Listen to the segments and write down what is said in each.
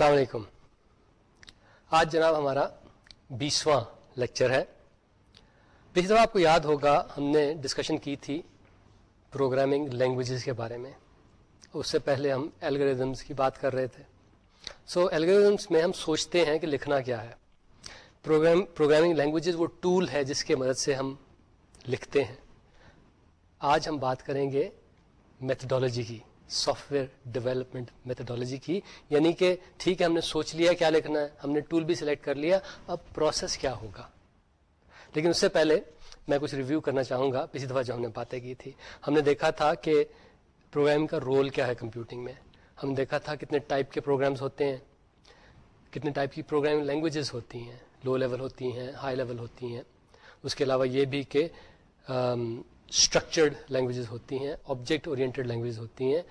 السلام علیکم۔ آج جناب ہمارا بیسواں لیکچر ہے۔ پچھلی دفعہ آپ کو یاد ہوگا ہم نے ڈسکشن کی تھی پروگرامنگ لینگویجز کے بارے میں۔ اس سے پہلے ہم الگریزمس کی بات کر رہے تھے۔ سو so, الگریزمس میں ہم سوچتے ہیں کہ لکھنا کیا ہے۔ پروگرام پروگرامنگ لینگویجز وہ ٹول ہے جس کے مدد سے ہم لکھتے ہیں۔ آج ہم بات کریں گے میتھڈالوجی کی۔ سافٹ ویئر ڈیولپمنٹ میتھڈالوجی کی۔ یعنی کہ ٹھیک ہے، ہم نے سوچ لیا کیا لکھنا ہے، ہم نے ٹول بھی سلیکٹ کر لیا۔ اب پروسیس کیا ہوگا؟ لیکن اس سے پہلے میں کچھ ریویو کرنا چاہوں گا۔ پچھلی دفعہ جو ہم نے باتیں کی تھی، ہم نے دیکھا تھا کہ پروگرام کا رول کیا ہے کمپیوٹنگ میں۔ ہم نے دیکھا تھا کتنے ٹائپ کے پروگرامز ہوتے ہیں، کتنے ٹائپ کی پروگرامنگ لینگویجز ہوتی ہیں۔ لو لیول ہوتی ہیں ہائی لیول ہوتی ہیں۔ اس کے علاوہ یہ بھی کہ اسٹرکچرڈ لینگویجز ہوتی ہیں آبجیکٹ اورینٹیڈ لینگویجز ہوتی ہیں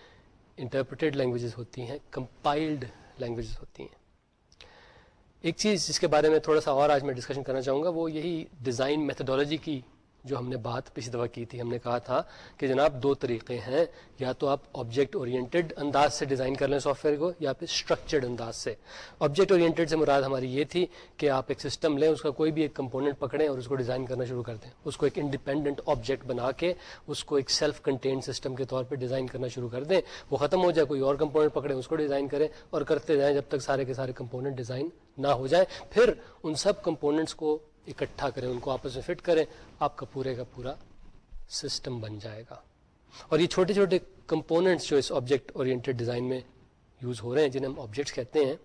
انٹرپریٹیڈ لینگویجز ہوتی ہیں کمپائلڈ لینگویجز ہوتی ہیں. ایک چیز جس کے بارے میں تھوڑا سا اور آج میں ڈسکشن کرنا چاہوں گا، وہ یہی ڈیزائن میتھڈالوجی کی جو ہم نے بات پچھلی دفعہ کی تھی، ہم نے کہا تھا کہ جناب دو طریقے ہیں، یا تو آپ آبجیکٹ اورینٹیڈ انداز سے ڈیزائن کر لیں سافٹ ویئر کو، یا پھر اسٹرکچرڈ انداز سے۔ آبجیکٹ اورینٹیڈ سے مراد ہماری یہ تھی کہ آپ ایک سسٹم لیں، اس کا کوئی بھی ایک کمپوننٹ پکڑیں اور اس کو ڈیزائن کرنا شروع کر دیں۔ اس کو ایک انڈیپینڈنٹ آبجیکٹ بنا کے، اس کو ایک سیلف کنٹینڈ سسٹم کے طور پہ ڈیزائن کرنا شروع کر دیں۔ وہ ختم ہو جائے، کوئی اور کمپوننٹ پکڑیں اس کو ڈیزائن کریں اور کرتے جائیں جب تک سارے کے سارے کمپوننٹ ڈیزائن نہ ہو جائے پھر ان سب کمپوننٹس کو اکٹھا کریں، ان کو آپس میں فٹ کریں، آپ کا پورے کا پورا سسٹم بن جائے گا۔ اور یہ چھوٹے چھوٹے کمپوننٹس جو اس آبجیکٹ اورینٹیڈ ڈیزائن میں یوز ہو رہے ہیں، جنہیں ہم آبجیکٹس کہتے ہیں،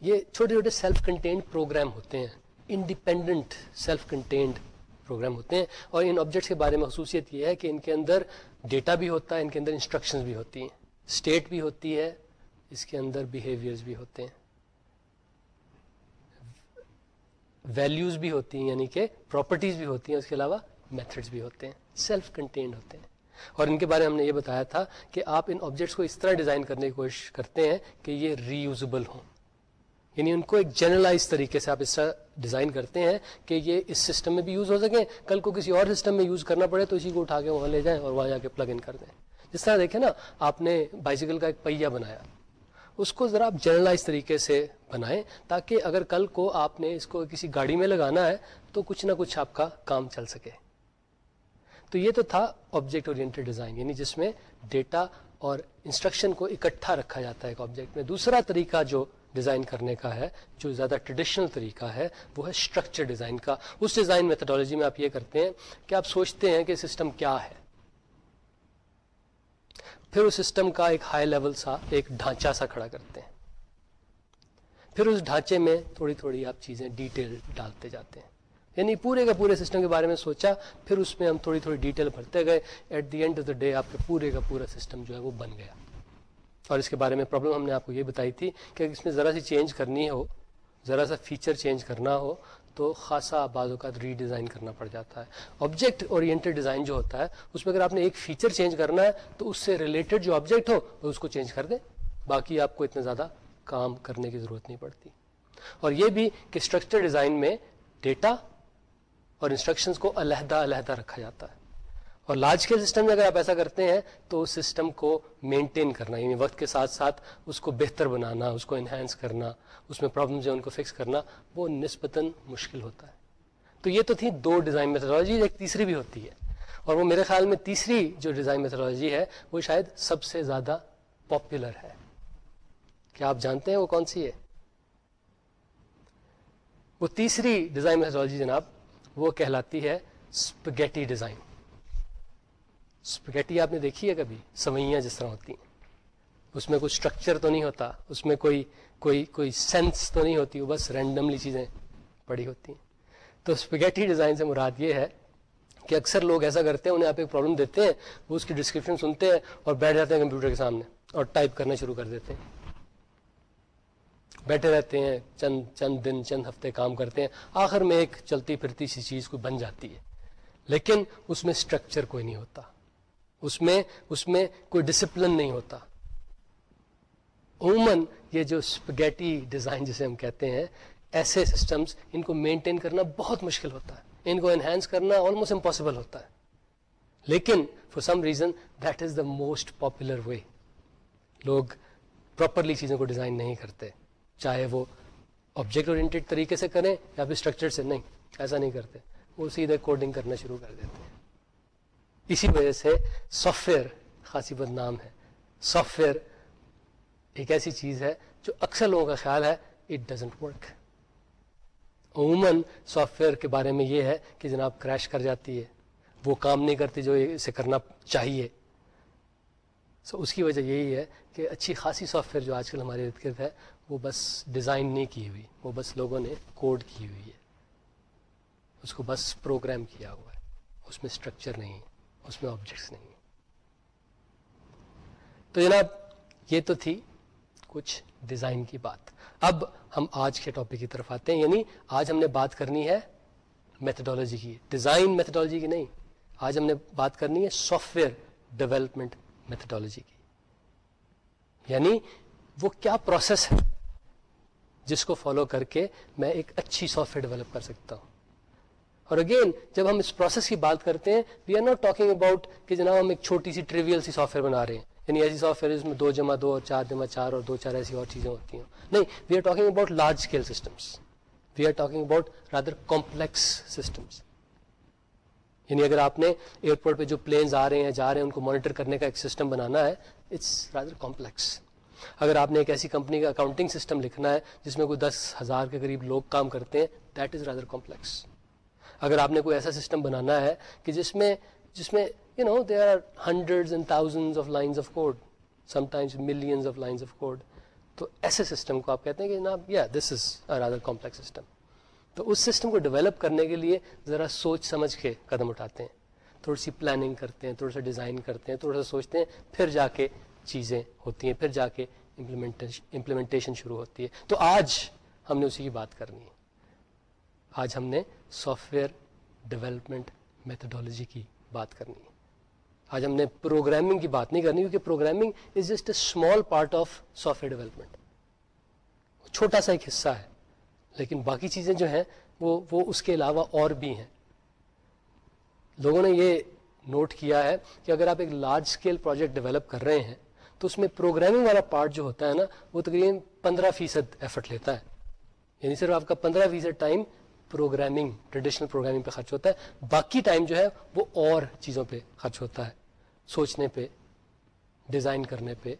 یہ چھوٹے چھوٹے سیلف کنٹینڈ پروگرام ہوتے ہیں، انڈیپینڈنٹ سیلف کنٹینڈ پروگرام ہوتے ہیں۔ اور ان آبجیکٹس کے بارے میں خصوصیت یہ ہے کہ ان کے اندر ڈیٹا بھی ہوتا ہے، ان کے اندر انسٹرکشنز بھی ہوتی ہیں، اسٹیٹ بھی ہوتی ہے، اس کے اندر بیہیویئرز بھی ہوتے ہیں۔ ویلیوز بھی ہوتی ہیں یعنی کہ پراپرٹیز بھی ہوتی ہیں، اس کے علاوہ میتھڈس بھی ہوتے ہیں سیلف کنٹینڈ ہوتے ہیں۔ اور ان کے بارے میں ہم نے یہ بتایا تھا کہ آپ ان آبجیکٹس کو اس طرح ڈیزائن کرنے کی کوشش کرتے ہیں کہ یہ ری یوزبل ہوں۔ یعنی ان کو ایک جنرلائز طریقے سے آپ اس طرح ڈیزائن کرتے ہیں کہ یہ اس سسٹم میں بھی یوز ہو سکیں۔ کل کو کسی اور سسٹم میں یوز کرنا پڑے تو اسی کو اٹھا کے وہاں لے جائیں اور وہاں جا کے پلگ ان کر دیں۔ جس طرح دیکھیں نا، آپ نے بائسیکل کا ایک پہیا بنایا۔ اس کو ذرا آپ جنرلائز طریقے سے بنائیں تاکہ اگر کل کو آپ نے اس کو کسی گاڑی میں لگانا ہے تو کچھ نہ کچھ آپ کا کام چل سکے۔ تو یہ تو تھا آبجیکٹ اورینٹیڈ ڈیزائن یعنی جس میں ڈیٹا اور انسٹرکشن کو اکٹھا رکھا جاتا ہے ایک آبجیکٹ میں۔ دوسرا طریقہ جو ڈیزائن کرنے کا ہے، جو زیادہ ٹریڈیشنل طریقہ ہے، وہ ہے اسٹرکچر ڈیزائن کا۔ اس ڈیزائن میتھڈالوجی میں آپ یہ کرتے ہیں کہ آپ سوچتے ہیں کہ سسٹم کیا ہے۔ پھر اس سسٹم کا ایک ہائی لیول سا، ایک ڈھانچہ سا کھڑا کرتے ہیں۔ پھر اس ڈھانچے میں تھوڑی تھوڑی آپ چیزیں ڈیٹیل ڈالتے جاتے ہیں۔ یعنی پورے کا پورے سسٹم کے بارے میں سوچا، پھر اس میں ہم تھوڑی تھوڑی ڈیٹیل بھرتے گئے۔ At the end of the day آپ کے پورے کا پورا سسٹم جو ہے وہ بن گیا۔ اور اس کے بارے میں پرابلم ہم نے آپ کو یہ بتائی تھی کہ اس میں ذرا سی چینج کرنی ہو، ذرا سا فیچر چینج کرنا ہو تو خاصا بعض اوقات ری ڈیزائن کرنا پڑ جاتا ہے۔ آبجیکٹ اورینٹیڈ ڈیزائن جو ہوتا ہے، اس میں اگر آپ نے ایک فیچر چینج کرنا ہے، تو اس سے ریلیٹڈ جو آبجیکٹ ہو، وہ اس کو چینج کر دیں۔ باقی آپ کو اتنا زیادہ کام کرنے کی ضرورت نہیں پڑتی۔ اور یہ بھی کہ اسٹرکچر ڈیزائن میں ڈیٹا اور انسٹرکشنز کو علیحدہ علیحدہ رکھا جاتا ہے۔ اور لارج کے سسٹم میں اگر آپ ایسا کرتے ہیں تو اس سسٹم کو مینٹین کرنا یعنی وقت کے ساتھ ساتھ اس کو بہتر بنانا، اس کو انہینس کرنا، اس میں پرابلم جو ان کو فکس کرنا، وہ نسبتاً مشکل ہوتا ہے۔ تو یہ تو تھی دو ڈیزائن میتھڈالوجی ایک تیسری بھی ہوتی ہے۔ اور وہ میرے خیال میں تیسری جو ڈیزائن میتھڈالوجی ہے، وہ شاید سب سے زیادہ پاپولر ہے۔ کیا آپ جانتے ہیں وہ کون سی ہے؟ وہ تیسری ڈیزائن میتھڈالوجی جناب، وہ کہلاتی ہے اسپگیٹی ڈیزائن اسپگیٹی آپ نے دیکھی ہے کبھی؟ سوئیاں جس طرح ہوتی ہیں۔ اس میں کوئی اسٹرکچر تو نہیں ہوتا، اس میں کوئی کوئی کوئی سینس تو نہیں ہوتی، وہ بس رینڈملی چیزیں پڑی ہوتی ہیں۔ تو اسپگیٹی ڈیزائن سے مراد یہ ہے کہ اکثر لوگ ایسا کرتے ہیں، انہیں آپ ایک پرابلم دیتے ہیں، وہ اس کی ڈسکرپشن سنتے ہیں اور بیٹھ جاتے ہیں کمپیوٹر کے سامنے اور ٹائپ کرنا شروع کر دیتے ہیں۔ بیٹھے رہتے ہیں، چند چند دن، چند ہفتے کام کرتے ہیں، آخر میں ایک چلتی پھرتی سی چیز کو بن جاتی ہے۔ لیکن اس میں اسٹرکچر کوئی نہیں ہوتا۔ اس میں اس میں کوئی ڈسپلن نہیں ہوتا۔ عموماً یہ جو اسپگیٹی ڈیزائن جسے ہم کہتے ہیں، ایسے سسٹمز ان کو مینٹین کرنا بہت مشکل ہوتا ہے۔ ان کو انہینس کرنا آلموسٹ امپاسبل ہوتا ہے۔ لیکن for some reason that is the most popular way لوگ پراپرلی چیزوں کو ڈیزائن نہیں کرتے۔ چاہے وہ آبجیکٹ اورینٹیڈ طریقے سے کریں یا پھر اسٹرکچر سے نہیں، ایسا نہیں کرتے۔ وہ سیدھے کوڈنگ کرنا شروع کر دیتے۔ ہیں اسی وجہ سے سافٹ ویئر خاصی بدنام ہے۔ سافٹ ویئر ایک ایسی چیز ہے جو اکثر لوگوں کا خیال ہے اٹ ڈزنٹ ورک عموماً سافٹ ویئر کے بارے میں یہ ہے کہ جناب کریش کر جاتی ہے، وہ کام نہیں کرتی جو اسے کرنا چاہیے۔ سو اس کی وجہ یہی ہے کہ اچھی خاصی سافٹ ویئر جو آج کل ہمارے ارد گرد ہے، وہ بس ڈیزائن نہیں کی ہوئی، وہ بس لوگوں نے کوڈ کی ہوئی ہے۔ اس کو بس پروگرام کیا ہوا ہے، اس میں اسٹرکچر نہیں۔ اس میں آبجیکٹس نہیں تو جناب، یہ تو تھی کچھ ڈیزائن کی بات۔ اب ہم آج کے ٹاپک کی طرف آتے ہیں یعنی آج ہم نے بات کرنی ہے میتھڈالوجی کی۔ ڈیزائن میتھڈالوجی کی نہیں، آج ہم نے بات کرنی ہے سافٹ ویئر ڈیولپمنٹ میتھڈالوجی کی۔ یعنی وہ کیا پروسیس ہے جس کو فالو کر کے میں ایک اچھی سافٹ ویئر ڈیولپ کر سکتا ہوں۔ اور اگین جب ہم اس پروسیس کی بات کرتے ہیں we are not talking about کہ جناب ہم ایک چھوٹی سی ٹریویل سی سافٹ ویئر بنا رہے ہیں۔ یعنی ایسی سافٹ ویئر جس میں دو جمع دو اور چار جمع چار اور دو چار ایسی اور چیزیں ہوتی ہیں۔ نہیں we are talking about large scale systems we are talking about rather complex systems یعنی اگر آپ نے ایئرپورٹ پہ جو پلینز آ رہے ہیں، جا رہے ہیں، ان کو مانیٹر کرنے کا ایک سسٹم بنانا ہے اٹس رادر کمپلیکس اگر آپ نے ایک ایسی کمپنی کا اکاؤنٹنگ سسٹم لکھنا ہے، جس میں کوئی دس ہزار کے قریب لوگ کام کرتے ہیں دیٹ از رادر کمپلیکس اگر آپ نے کوئی ایسا سسٹم بنانا ہے کہ جس میں جس میں you know they are hundred and thousand of lines of code sometimes millions of lines of code تو ایسے سسٹم کو آپ کہتے ہیں کہ جناب یا this is rather complex system تو اس سسٹم کو ڈیولپ کرنے کے لیے ذرا سوچ سمجھ کے قدم اٹھاتے ہیں. تھوڑی سی پلاننگ کرتے ہیں، تھوڑا سا ڈیزائن کرتے ہیں، تھوڑا سا سوچتے ہیں، پھر جا کے چیزیں ہوتی ہیں، پھر جا کے امپلیمنٹیشن شروع ہوتی ہے. تو آج ہم نے اسی کی بات کرنی ہے. آج ہم نے سافٹ ویئر ڈیولپمنٹ میتھڈالوجی کی بات کرنی ہے۔ آج ہم نے پروگرامنگ کی بات نہیں کرنی کیونکہ programming is just a small part of software development چھوٹا سا ایک حصہ ہے، لیکن باقی چیزیں جو ہیں وہ وہ اس کے علاوہ اور بھی ہیں۔ لوگوں نے یہ نوٹ کیا ہے کہ اگر آپ ایک لارج اسکیل پروجیکٹ ڈیولپ کر رہے ہیں، تو اس میں پروگرامنگ والا پارٹ جو ہوتا ہے نا، وہ تقریباً پندرہ فیصد ایفرٹ لیتا ہے۔ یعنی صرف آپ کا پندرہ فیصد ٹائم پروگرامنگ ٹریڈیشنل پروگرامنگ پہ خرچ ہوتا ہے۔ باقی ٹائم جو ہے وہ اور چیزوں پہ خرچ ہوتا ہے۔ سوچنے پہ ڈیزائن کرنے پہ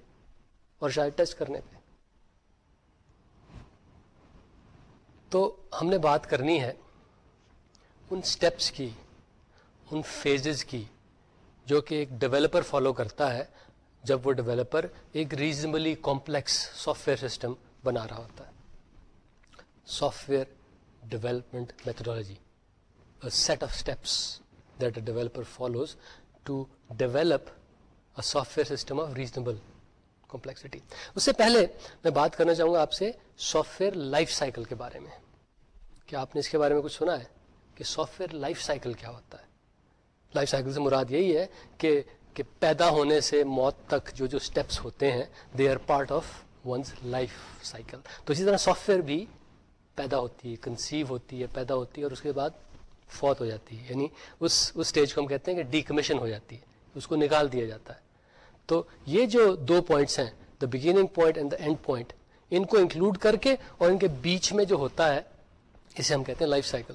اور شاید ٹیسٹ کرنے پہ۔ تو ہم نے بات کرنی ہے ان سٹیپس کی، ان فیزز کی جو کہ ایک ڈیولپر فالو کرتا ہے جب وہ ڈیولپر ایک reasonably complex software system بنا رہا ہوتا ہے۔ Software development methodology set of steps that a developer follows to develop a software system of reasonable complexity اس سے پہلے میں بات کرنا چاہوں گا آپ سے سافٹ ویئر لائف سائیکل کے بارے میں. کیا آپ نے اس کے بارے میں کچھ سنا ہے کہ سافٹ ویئر لائف سائیکل کیا ہوتا ہے؟ لائف سائیکل سے مراد یہی ہے کہ کہ پیدا ہونے سے موت تک جو جو اسٹیپس ہوتے ہیں they are part of one's life cycle تو اسی طرح سافٹ ویئر بھی پیدا ہوتی ہے کنسیو ہوتی ہے، پیدا ہوتی ہے اور اس کے بعد فوت ہو جاتی ہے۔ یعنی اس اس اسٹیج کو ہم کہتے ہیں کہ ڈیکمیشن ہو جاتی ہے، اس کو نکال دیا جاتا ہے۔ تو یہ جو دو پوائنٹس ہیں the beginning point and the end point ان کو انکلوڈ کر کے اور ان کے بیچ میں جو ہوتا ہے، اسے ہم کہتے ہیں لائف سائیکل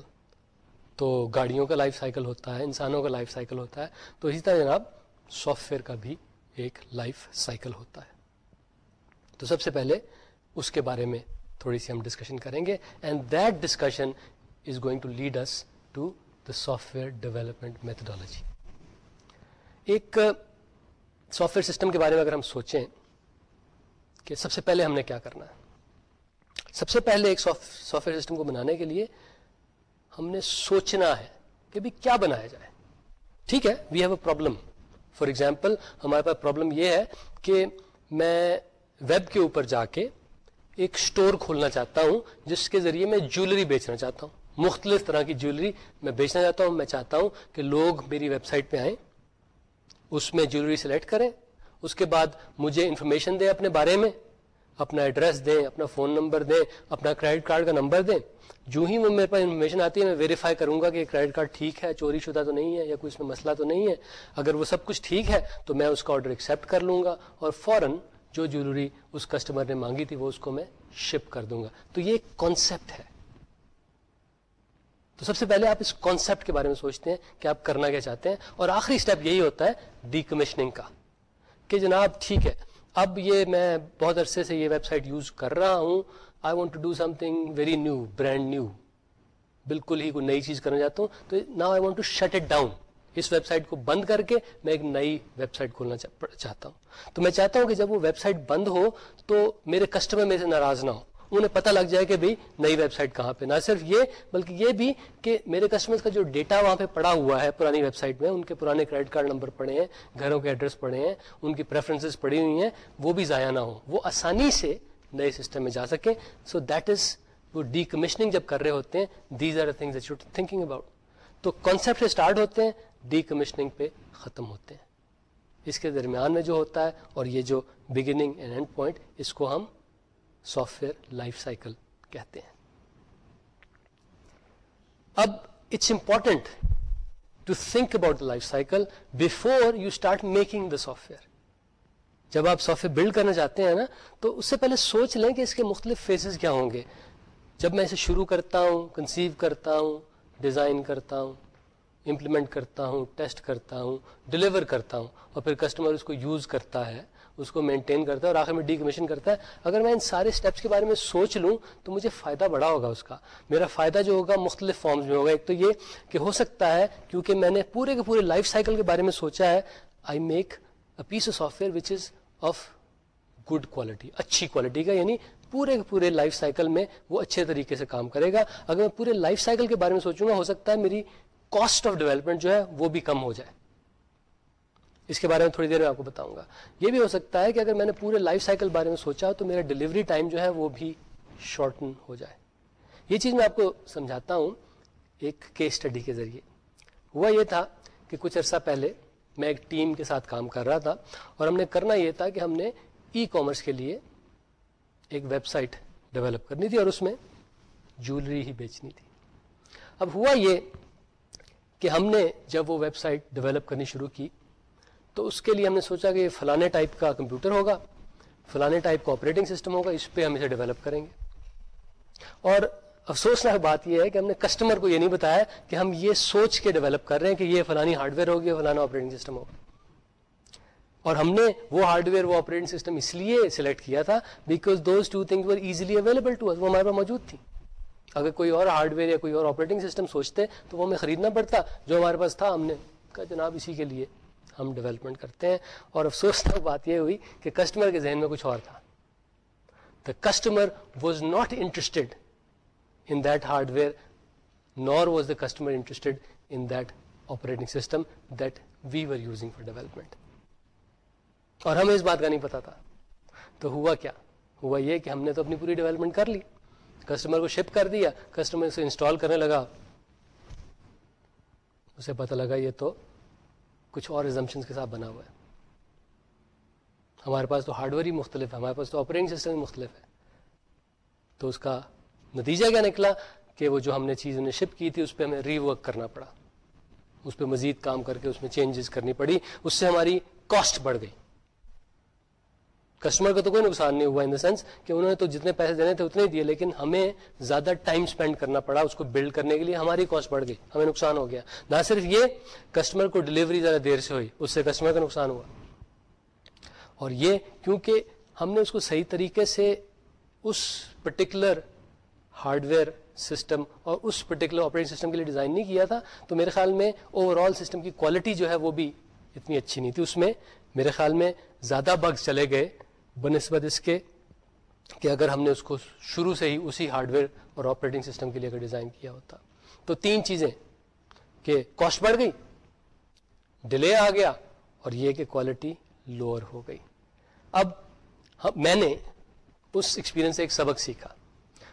تو گاڑیوں کا لائف سائیکل ہوتا ہے، انسانوں کا لائف سائیکل ہوتا ہے۔ تو اسی طرح جناب سافٹ ویئر کا بھی ایک لائف سائیکل ہوتا ہے۔ تو سب سے پہلے اس کے بارے میں تھوڑی سی ہم ڈسکشن کریں گے and that discussion is going to lead us to the software development methodology ایک سافٹ ویئر سسٹم کے بارے میں اگر ہم سوچیں کہ سب سے پہلے ہم نے کیا کرنا ہے؟ سب سے پہلے ایک سافٹ ویئر سسٹم کو بنانے کے لیے ہم نے سوچنا ہے کہ بھی کیا بنایا جائے۔ ٹھیک ہے we have a problem for example ہمارے پاس پرابلم یہ ہے کہ میں ویب کے اوپر جا کے ایک اسٹور کھولنا چاہتا ہوں، جس کے ذریعے میں جیولری بیچنا چاہتا ہوں۔ مختلف طرح کی جیولری میں بیچنا چاہتا ہوں۔ میں چاہتا ہوں کہ لوگ میری ویب سائٹ پہ آئیں، اس میں جیولری سلیکٹ کریں۔ اس کے بعد مجھے انفارمیشن دیں اپنے بارے میں، اپنا ایڈریس دیں، اپنا فون نمبر دیں، اپنا کریڈٹ کارڈ کا نمبر دیں۔ جو ہی وہ میرے پاس انفارمیشن آتی ہے، میں ویریفائی کروں گا کہ کریڈٹ کارڈ ٹھیک ہے، چوری شدہ تو نہیں ہے یا کوئی اس میں مسئلہ تو نہیں ہے۔ اگر وہ سب کچھ ٹھیک ہے، تو میں اس کا آرڈر ایکسیپٹ کر لوں گا اور فوراً جو جولری اس کسٹمر نے مانگی تھی وہ اس کو میں شپ کر دوں گا۔ تو یہ ایک کانسیپٹ ہے۔ تو سب سے پہلے آپ اس کانسیپٹ کے بارے میں سوچتے ہیں کہ آپ کرنا کیا چاہتے ہیں۔ اور آخری اسٹیپ یہی ہوتا ہے ڈیکمیشننگ کا کہ جناب ٹھیک ہے، اب یہ میں بہت عرصے سے یہ ویب سائٹ یوز کر رہا ہوں۔ I want to do something very new brand new بالکل ہی کوئی نئی چیز کرنا چاہتا ہوں۔ تو نا I want to shut it down us website کو بند کر کے میں ایک نئی ویب سائٹ کھولنا چاہتا ہوں۔ تو میں چاہتا ہوں کہ جب وہ ویب سائٹ بند ہو تو میرے کسٹمر میرے سے ناراض نہ ہو انہیں پتہ لگ جائے کہ بھائی نئی ویب سائٹ کہاں پہ نہ صرف یہ، بلکہ یہ بھی کہ میرے کسٹمر کا جو ڈیٹا وہاں پہ پڑا ہوا ہے پرانی ویب سائٹ میں، ان کے پرانے کریڈٹ کارڈ نمبر پڑے ہیں، گھروں کے ایڈریس پڑے ہیں، ان کی پریفرنسز پڑی ہوئی ہیں، وہ بھی ضائع نہ ہو وہ آسانی سے نئے سسٹم میں جا سکیں۔ سو دیٹ از وہ ڈی کمیشننگ جب کر رہے ہوتے ہیں these are things thinking about تو کانسیپٹ سے اسٹارٹ ہوتے ہیں ڈی کمیشننگ پہ ختم ہوتے ہیں۔ اس کے درمیان میں جو ہوتا ہے اور یہ جو بگننگ اینڈ اینڈ پوائنٹ اس کو ہم سافٹ ویئر لائف سائیکل کہتے ہیں۔ اب it's important to think about life cycle before you start making the software جب آپ سافٹ ویئر بلڈ کرنا چاہتے ہیں نا، تو اس سے پہلے سوچ لیں کہ اس کے مختلف فیزز کیا ہوں گے۔ جب میں اسے شروع کرتا ہوں کنسیو کرتا ہوں ڈیزائن کرتا ہوں امپلیمنٹ کرتا ہوں ٹیسٹ کرتا ہوں ڈلیور کرتا ہوں، اور پھر کسٹمر اس کو یوز کرتا ہے، اس کو مینٹین کرتا ہے اور آخر میں ڈی کمیشن کرتا ہے۔ اگر میں ان سارے اسٹیپس کے بارے میں سوچ لوں تو مجھے فائدہ بڑا ہوگا اس کا۔ میرا فائدہ جو ہوگا مختلف فارمز میں ہوگا۔ ایک تو یہ کہ ہو سکتا ہے کیونکہ میں نے پورے کے پورے لائف سائیکل کے بارے میں سوچا ہے I make a piece of software which is of good quality اچھی کوالٹی کا یعنی پورے کے پورے لائف سائیکل میں وہ اچھے طریقے سے کام کرے گا۔ اگر میں پورے لائف سائیکل کے بارے میں سوچوں گا، ہو سکتا ہے میری کاسٹ آف ڈیولپمنٹ جو ہے وہ بھی کم ہو جائے۔ اس کے بارے میں تھوڑی دیر میں آپ کو بتاؤں گا۔ یہ بھی ہو سکتا ہے کہ اگر میں نے پورے لائف سائیکل بارے میں سوچا تو میرا ڈلیوری ٹائم جو ہے وہ بھی شارٹن ہو جائے۔ یہ چیز میں آپ کو سمجھاتا ہوں ایک کیس اسٹڈی کے ذریعے۔ ہوا یہ تھا کہ کچھ عرصہ پہلے میں ایک ٹیم کے ساتھ کام کر رہا تھا اور ہم نے کرنا یہ تھا کہ ہم نے ای کامرس کے لیے ایک ویب سائٹ ڈیولپ کرنی تھی اور اس میں جولری ہی بیچنی تھی۔ اب ہوا یہ کہ ہم نے جب وہ ویب سائٹ ڈیولپ کرنی شروع کی، تو اس کے لیے ہم نے سوچا کہ یہ فلانے ٹائپ کا کمپیوٹر ہوگا، فلانے ٹائپ کا آپریٹنگ سسٹم ہوگا، اس پہ ہم اسے ڈیولپ کریں گے۔ اور افسوسناک بات یہ ہے کہ ہم نے کسٹمر کو یہ نہیں بتایا کہ ہم یہ سوچ کے ڈیولپ کر رہے ہیں کہ یہ فلانی ہارڈ ویئر ہوگی فلانا آپریٹنگ سسٹم ہوگا۔ اور ہم نے وہ ہارڈ ویئر، وہ آپریٹنگ سسٹم اس لیے سلیکٹ کیا تھا because those two thing were easily available to وہ ہمارے پاس موجود تھی اگر کوئی اور ہارڈ ویئر یا کوئی اور آپریٹنگ سسٹم سوچتے تو وہ ہمیں خریدنا پڑتا، جو ہمارے پاس تھا، ہم نے کہا جناب اسی کے لیے ہم ڈیولپمنٹ کرتے ہیں۔ اور افسوسناک بات یہ ہوئی کہ کسٹمر کے ذہن میں کچھ اور تھا۔ The customer was not interested in that hardware nor was the customer interested in that operating system that we were using for development اور ہمیں اس بات کا نہیں پتا تھا۔ تو ہوا کیا؟ ہوا یہ کہ ہم نے تو اپنی پوری ڈیولپمنٹ کر لی۔ کسٹمر کو شپ کر دیا، کسٹمر اسے انسٹال کرنے لگا۔ اسے پتہ لگا یہ تو کچھ اور ایزمپشن کے ساتھ بنا ہوا ہے۔ ہمارے پاس تو ہارڈ ویئر ہی مختلف ہے، ہمارے پاس تو آپریٹنگ سسٹم ہی مختلف ہے۔ تو اس کا نتیجہ کیا نکلا کہ وہ جو ہم نے چیز انہیں شپ کی تھی، اس پہ ہمیں ری ورک کرنا پڑا۔ اس پہ مزید کام کر کے اس میں چینجز کرنی پڑی۔ اس سے ہماری کاسٹ بڑھ گئی۔ کسٹمر کا تو کوئی نقصان نہیں ہوا ان دا سینس کہ انہوں نے تو جتنے پیسے دینے تھے اتنے ہی دیے، لیکن ہمیں زیادہ ٹائم اسپینڈ کرنا پڑا اس کو بلڈ کرنے کے لیے، ہماری کاسٹ بڑھ گئی، ہمیں نقصان ہو گیا۔ نہ صرف یہ کسٹمر کو ڈلیوری زیادہ دیر سے ہوئی، اس سے کسٹمر کا نقصان ہوا۔ اور یہ کیونکہ ہم نے اس کو صحیح طریقے سے اس پرٹیکولر ہارڈ ویئر سسٹم اور اس پرٹیکولر آپریٹنگ سسٹم کے لیے ڈیزائن نہیں کیا تھا، تو میرے خیال میں اوور آل سسٹم کی کوالٹی جو ہے وہ بھی اتنی اچھی نہیں تھی۔ اس میں میرے خیال میں زیادہ بگز چلے گئے۔ بنسبت اس کے کہ اگر ہم نے اس کو شروع سے ہی اسی ہارڈ ویئر اور آپریٹنگ سسٹم کے لیے اگر ڈیزائن کیا ہوتا۔ تو تین چیزیں کہ کاسٹ بڑھ گئی ڈیلے آ گیا اور یہ کہ کوالٹی لوور ہو گئی۔ اب میں نے اس ایکسپیرئنس سے ایک سبق سیکھا۔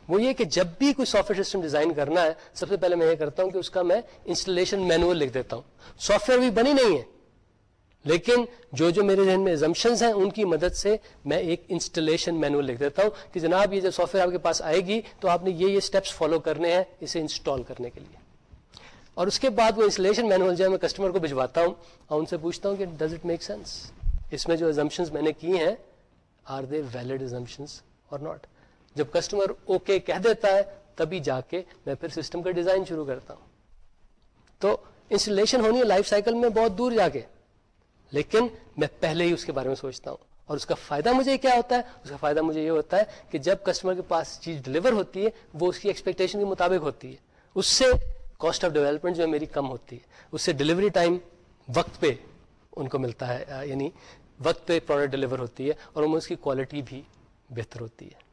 وہ یہ کہ جب بھی کوئی سافٹ ویئر سسٹم ڈیزائن کرنا ہے، سب سے پہلے میں یہ کرتا ہوں کہ اس کا میں انسٹالیشن مینوئل لکھ دیتا ہوں۔ سافٹ ویئر بھی بنی نہیں ہے۔ لیکن جو جو میرے ذہن میں ایزمپشنز ہیں، ان کی مدد سے میں ایک انسٹالیشن مینول لکھ دیتا ہوں کہ جناب یہ جب سافٹ ویئر آپ کے پاس آئے گی تو آپ نے یہ یہ اسٹیپس فالو کرنے ہیں اسے انسٹال کرنے کے لیے۔ اور اس کے بعد وہ انسٹالیشن مینول جو ہے، میں کسٹمر کو بھجواتا ہوں اور ان سے پوچھتا ہوں کہ ڈز اٹ میک سینس اس میں جو ایزمپشنز میں نے کی ہیں آر دے ویلڈ ایزمپشنس اور ناٹ جب کسٹمر اوکے okay کہہ دیتا ہے، تبھی جا کے میں پھر سسٹم کا ڈیزائن شروع کرتا ہوں۔ تو انسٹالیشن ہونی ہے لائف سائیکل میں بہت دور جا کے۔ لیکن میں پہلے ہی اس کے بارے میں سوچتا ہوں۔ اور اس کا فائدہ مجھے کیا ہوتا ہے؟ اس کا فائدہ مجھے یہ ہوتا ہے کہ جب کسٹمر کے پاس چیز ڈلیور ہوتی ہے، وہ اس کی ایکسپیکٹیشن کے مطابق ہوتی ہے۔ اس سے کاسٹ آف ڈیولپمنٹ جو ہے میری کم ہوتی ہے۔ اس سے ڈلیوری ٹائم وقت پہ ان کو ملتا ہے یعنی وقت پہ پروڈکٹ ڈلیور ہوتی ہے اور اس کی کوالٹی بھی بہتر ہوتی ہے۔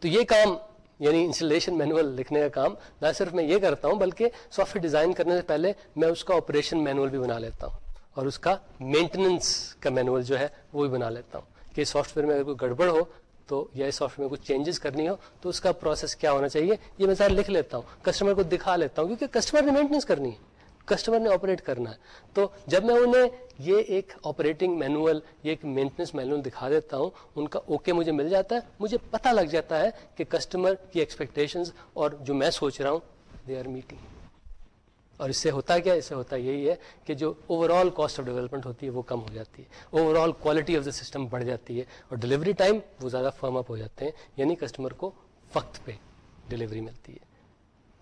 تو یہ کام یعنی انسٹالیشن مینول لکھنے کا کام، نہ صرف میں یہ کرتا ہوں، بلکہ سافٹ ویئر ڈیزائن کرنے سے پہلے میں اس کا آپریشن مینول بھی بنا لیتا ہوں۔ اور اس کا مینٹیننس کا مینول جو ہے، وہ بھی بنا لیتا ہوں کہ سافٹ ویئر میں اگر کوئی گڑبڑ ہو تو یا سافٹ ویئر میں کچھ چینجز کرنی ہو تو اس کا پروسیس کیا ہونا چاہیے؟ یہ میں سارا لکھ لیتا ہوں کسٹمر کو دکھا لیتا ہوں کیونکہ کسٹمر نے مینٹیننس کرنی ہے کسٹمر نے آپریٹ کرنا ہے۔ تو جب میں انہیں یہ ایک آپریٹنگ مینوئل یہ ایک مینٹنس مینوئل دکھا دیتا ہوں، ان کا اوکے مجھے مل جاتا ہے۔ مجھے پتہ لگ جاتا ہے کہ کسٹمر کی ایکسپیکٹیشنز اور جو میں سوچ رہا ہوں دے آر میٹنگ اور اس سے ہوتا کیا اس سے ہوتا یہی ہے کہ جو overall cost of development ہوتی ہے وہ کم ہو جاتی ہے۔ Overall quality of the system بڑھ جاتی ہے اور ڈلیوری ٹائم وہ زیادہ فرم اپ ہو جاتے ہیں یعنی کسٹمر کو وقت پہ ڈلیوری ملتی ہے۔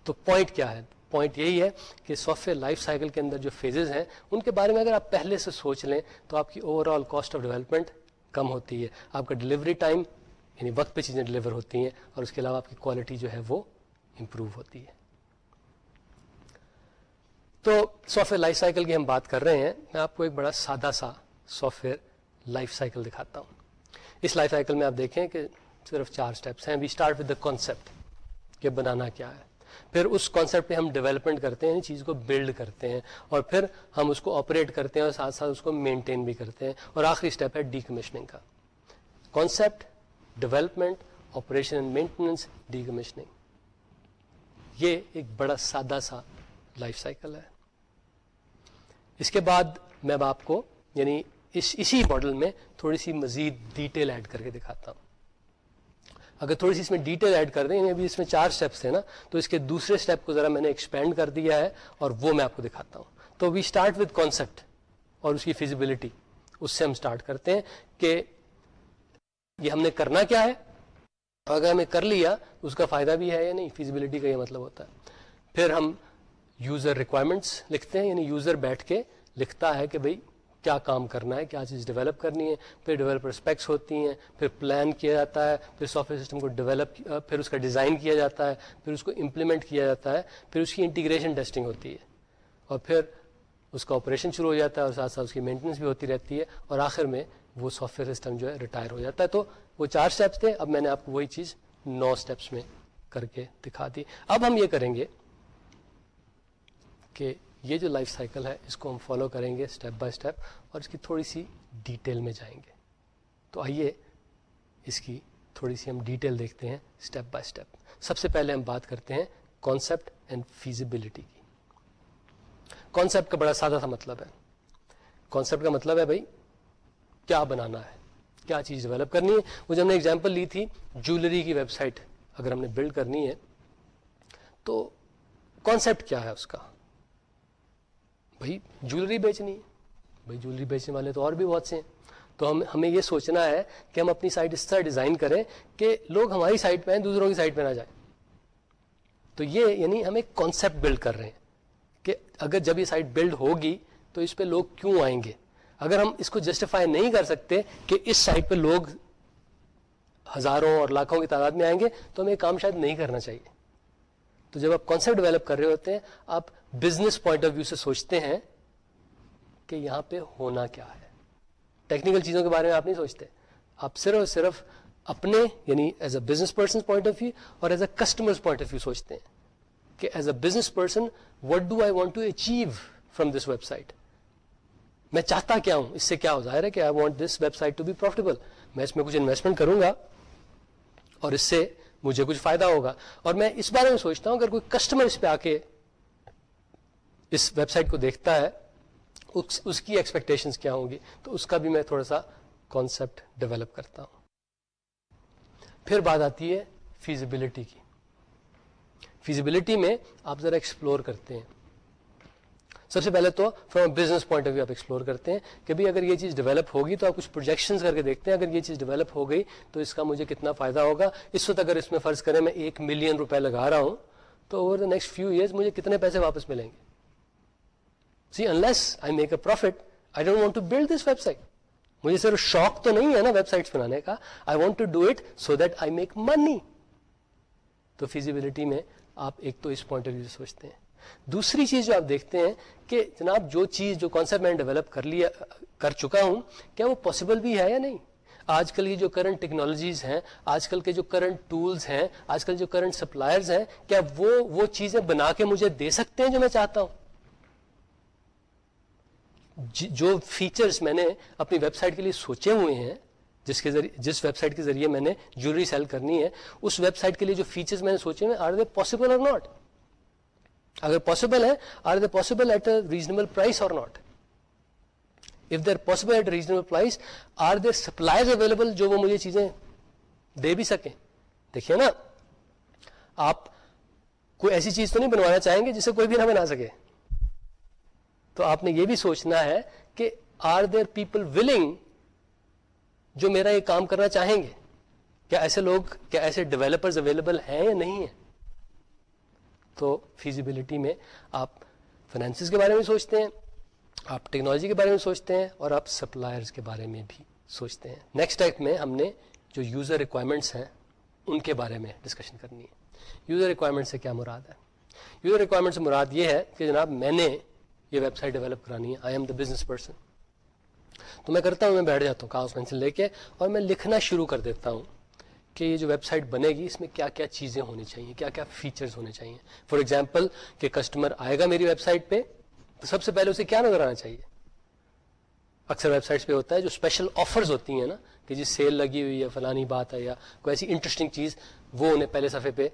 تو پوائنٹ کیا ہے؟ پوائنٹ یہی ہے کہ سافٹ ویئر لائف سائیکل کے اندر جو فیزز ہیں، ان کے بارے میں اگر آپ پہلے سے سوچ لیں تو آپ کی overall cost of development کم ہوتی ہے۔ آپ کا ڈلیوری ٹائم یعنی وقت پہ چیزیں ڈلیور ہوتی ہیں اور اس کے علاوہ آپ کی کوالٹی جو ہے وہ امپروو ہوتی ہے۔ تو سافٹ ویئر لائف سائیکل کی ہم بات کر رہے ہیں، میں آپ کو ایک بڑا سادہ سا سافٹ ویئر لائف سائیکل دکھاتا ہوں۔ اس لائف سائیکل میں آپ دیکھیں کہ صرف چار اسٹیپس ہیں۔ We start with the concept کہ بنانا کیا ہے۔ پھر اس کانسیپٹ پہ ہم ڈیولپمنٹ کرتے ہیں، چیز کو بلڈ کرتے ہیں اور پھر ہم اس کو آپریٹ کرتے ہیں اور ساتھ ساتھ اس کو مینٹین بھی کرتے ہیں۔ اور آخری اسٹیپ ہے ڈی کمیشننگ کا۔ Concept development operation and maintenance decommissioning یہ ایک بڑا سادہ سا لائف سائیکل ہے۔ اس کے بعد میں اب آپ کو یعنی اس، اسی ماڈل میں تھوڑی سی مزید ڈیٹیل ایڈ کر کے دکھاتا ہوں۔ اگر تھوڑی سی اس میں ڈیٹیل ایڈ کر دیں یعنی ابھی اس میں چار اسٹیپس تھے نا، تو اس کے دوسرے اسٹیپ کو ذرا میں نے ایکسپینڈ کر دیا ہے اور وہ میں آپ کو دکھاتا ہوں۔ تو وی اسٹارٹ وتھ کانسیپٹ اور اس کی فیزیبلٹی اس سے ہم اسٹارٹ کرتے ہیں کہ یہ ہم نے کرنا کیا ہے، اگر ہمیں کر لیا، اس کا فائدہ بھی ہے یا نہیں؟ فیزیبلٹی کا یہ مطلب ہوتا ہے۔ پھر ہم یوزر ریکوائرمنٹس لکھتے ہیں یعنی یوزر بیٹھ کے لکھتا ہے کہ بھائی کیا کام کرنا ہے، کیا چیز ڈیولپ کرنی ہے، پھر ڈیولپر اسپیکس ہوتی ہیں، پھر پلان کیا جاتا ہے، پھر سافٹ ویئر سسٹم کو ڈیولپ پھر اس کا ڈیزائن کیا جاتا ہے، پھر اس کو امپلیمنٹ کیا جاتا ہے، پھر اس کی انٹیگریشن ٹیسٹنگ ہوتی ہے اور پھر اس کا آپریشن شروع ہو جاتا ہے اور ساتھ ساتھ اس کی مینٹیننس بھی ہوتی رہتی ہے اور آخر میں وہ سافٹ ویئر سسٹم جو ہے ریٹائر ہو جاتا ہے۔ تو وہ چار اسٹیپس تھے، اب میں نے آپ کو وہی چیز نو اسٹیپس میں کر کے دکھا دی۔ اب ہم یہ کریں گے کہ یہ جو لائف سائیکل ہے، اس کو ہم فالو کریں گے اسٹیپ بائی اسٹیپ اور اس کی تھوڑی سی ڈیٹیل میں جائیں گے۔ تو آئیے اس کی تھوڑی سی ہم ڈیٹیل دیکھتے ہیں اسٹیپ بائی اسٹیپ سب سے پہلے ہم بات کرتے ہیں کانسیپٹ اینڈ فیزیبلٹی کی۔ کانسیپٹ کا بڑا سادہ سا مطلب ہے۔ کانسیپٹ کا مطلب ہے بھائی، کیا بنانا ہے؟ کیا چیز ڈیولپ کرنی ہے؟ وہ جو ہم نے ایگزامپل لی تھی جولری کی ویب سائٹ اگر ہم نے بلڈ کرنی ہے، تو کانسیپٹ کیا ہے اس کا؟ بھائی جولری بیچنی ہے۔ بھائی جولری بیچنے والے تو اور بھی بہت سے ہیں۔ تو ہم ہمیں یہ سوچنا ہے کہ ہم اپنی سائٹ اس طرح ڈیزائن کریں کہ لوگ ہماری سائٹ پہ ہیں دوسروں کی سائٹ پہ نہ جائیں۔ تو یہ یعنی ہم ایک کانسیپٹ بلڈ کر رہے ہیں کہ اگر جب یہ سائٹ بلڈ ہوگی تو اس پہ لوگ کیوں آئیں گے؟ اگر ہم اس کو جسٹیفائی نہیں کر سکتے کہ اس سائٹ پہ لوگ ہزاروں اور لاکھوں کی تعداد میں آئیں گے تو ہمیں کام شاید نہیں کرنا چاہیے۔ تو جب آپ کانسیپٹ ڈیولپ کر رہے ہوتے ہیں، آپ بزنس پوائنٹ آف ویو سے سوچتے ہیں کہ یہاں پہ ہونا کیا ہے۔ ٹیکنیکل چیزوں کے بارے میں آپ نہیں سوچتے۔ آپ صرف صرف اپنے یعنی as a business person point of view اور as a customer point of view سوچتے ہیں کہ as a business person what do I want to achieve from this website میں چاہتا کیا ہوں؟ اس سے کیا ہو؟ ظاہر ہے کہ I want this website to be profitable میں اس میں کچھ انویسٹمنٹ کروں گا اور اس سے مجھے کچھ فائدہ ہوگا۔ اور میں اس بارے میں سوچتا ہوں، اگر کوئی کسٹمر اس پہ آ کے اس ویب سائٹ کو دیکھتا ہے، اس کی ایکسپیکٹیشن کیا ہوں گی؟ تو اس کا بھی میں تھوڑا سا کانسیپٹ ڈیولپ کرتا ہوں۔ پھر بات آتی ہے فیزیبلٹی کی۔ فیزیبلٹی میں آپ ذرا ایکسپلور کرتے ہیں۔ سب سے پہلے تو from business point of view آپ ایکسپلور کرتے ہیں کہ بھی اگر یہ چیز ڈیولپ ہوگی تو آپ کچھ پروجیکشن کر کے دیکھتے ہیں، اگر یہ چیز ڈیولپ ہو گئی تو اس کا مجھے کتنا فائدہ ہوگا؟ اس وقت اگر اس میں فرض کریں میں ایک ملین روپے لگا رہا ہوں، تو over the next few years مجھے کتنے پیسے واپس ملیں گے؟ See unless I make a profit I don't want to build this website مجھے صرف شوق تو نہیں ہے نا ویب سائٹس بنانے کا I want to do it so that I make money تو فیزیبلٹی میں آپ ایک تو اس پوائنٹ آف ویو سے سوچتے ہیں۔ دوسری چیز جو آپ دیکھتے ہیں کہ جناب جو چیز جو کانسیپٹ میں ڈیولپ کر لیا کر چکا ہوں، کیا وہ پاسبل بھی ہے یا نہیں؟ آج کل کی جو کرنٹ ٹیکنالوجیز ہیں آج کل کے جو کرنٹ ٹولز ہیں آج کل جو کرنٹ سپلائرز ہیں، کیا وہ وہ چیزیں بنا کے مجھے دے سکتے ہیں جو میں چاہتا ہوں؟ جی- جو فیچرز میں نے اپنی ویب سائٹ کے لیے سوچے ہوئے ہیں، جس کے ذریعے جس ویب سائٹ کے ذریعے میں نے جیولری سیل کرنی ہے، اس ویب سائٹ کے لیے جو فیچرز میں نے سوچے ہوئے آر دے پاسبل اور ناٹ اگر پاسبل ہے are they possible at a reasonable price اور not if they're possible at reasonable price are there supplies available جو وہ مجھے چیزیں دے بھی سکیں دیکھیے نا آپ کوئی ایسی چیز تو نہیں بنوانا چاہیں گے جسے کوئی بھی نہ بنا سکے تو آپ نے یہ بھی سوچنا ہے کہ آر دیر پیپل ولنگ جو میرا یہ کام کرنا چاہیں گے کیا ایسے لوگ کیا ایسے ڈیولپرز اویلیبل ہیں یا نہیں ہیں تو فیزیبلٹی میں آپ فائنینس کے بارے میں سوچتے ہیں، آپ ٹیکنالوجی کے بارے میں سوچتے ہیں اور آپ سپلائرز کے بارے میں بھی سوچتے ہیں۔ نیکسٹ ٹائپ میں ہم نے جو یوزر ریکوائرمنٹس ہیں، ان کے بارے میں ڈسکشن کرنی ہے۔ یوزر ریکوائرمنٹ سے کیا مراد ہے؟ یوزر ریکوائرمنٹ سے مراد یہ ہے کہ جناب میں نے یہ ویب سائٹ ڈیولپ کرانی ہے۔ I am the business person تو میں کرتا ہوں، میں بیٹھ جاتا ہوں کاغذ پینسل لے کے اور میں لکھنا شروع کر دیتا ہوں۔ کہ یہ جو ویب سائٹ بنے گی، اس میں کیا کیا چیزیں ہونی چاہیے، کیا کیا فیچرز ہونے چاہیے؟ فار ایگزامپل کہ کسٹمر آئے گا میری ویب سائٹ پہ، تو سب سے پہلے اسے کیا نظر آنا چاہیے؟ اکثر ویب سائٹس پہ ہوتا ہے جو اسپیشل آفرز ہوتی ہیں نا، کہ جی سیل لگی ہوئی ہے، فلانی بات ہے یا کوئی ایسی انٹرسٹنگ چیز، وہ انہیں پہلے صفحے پہ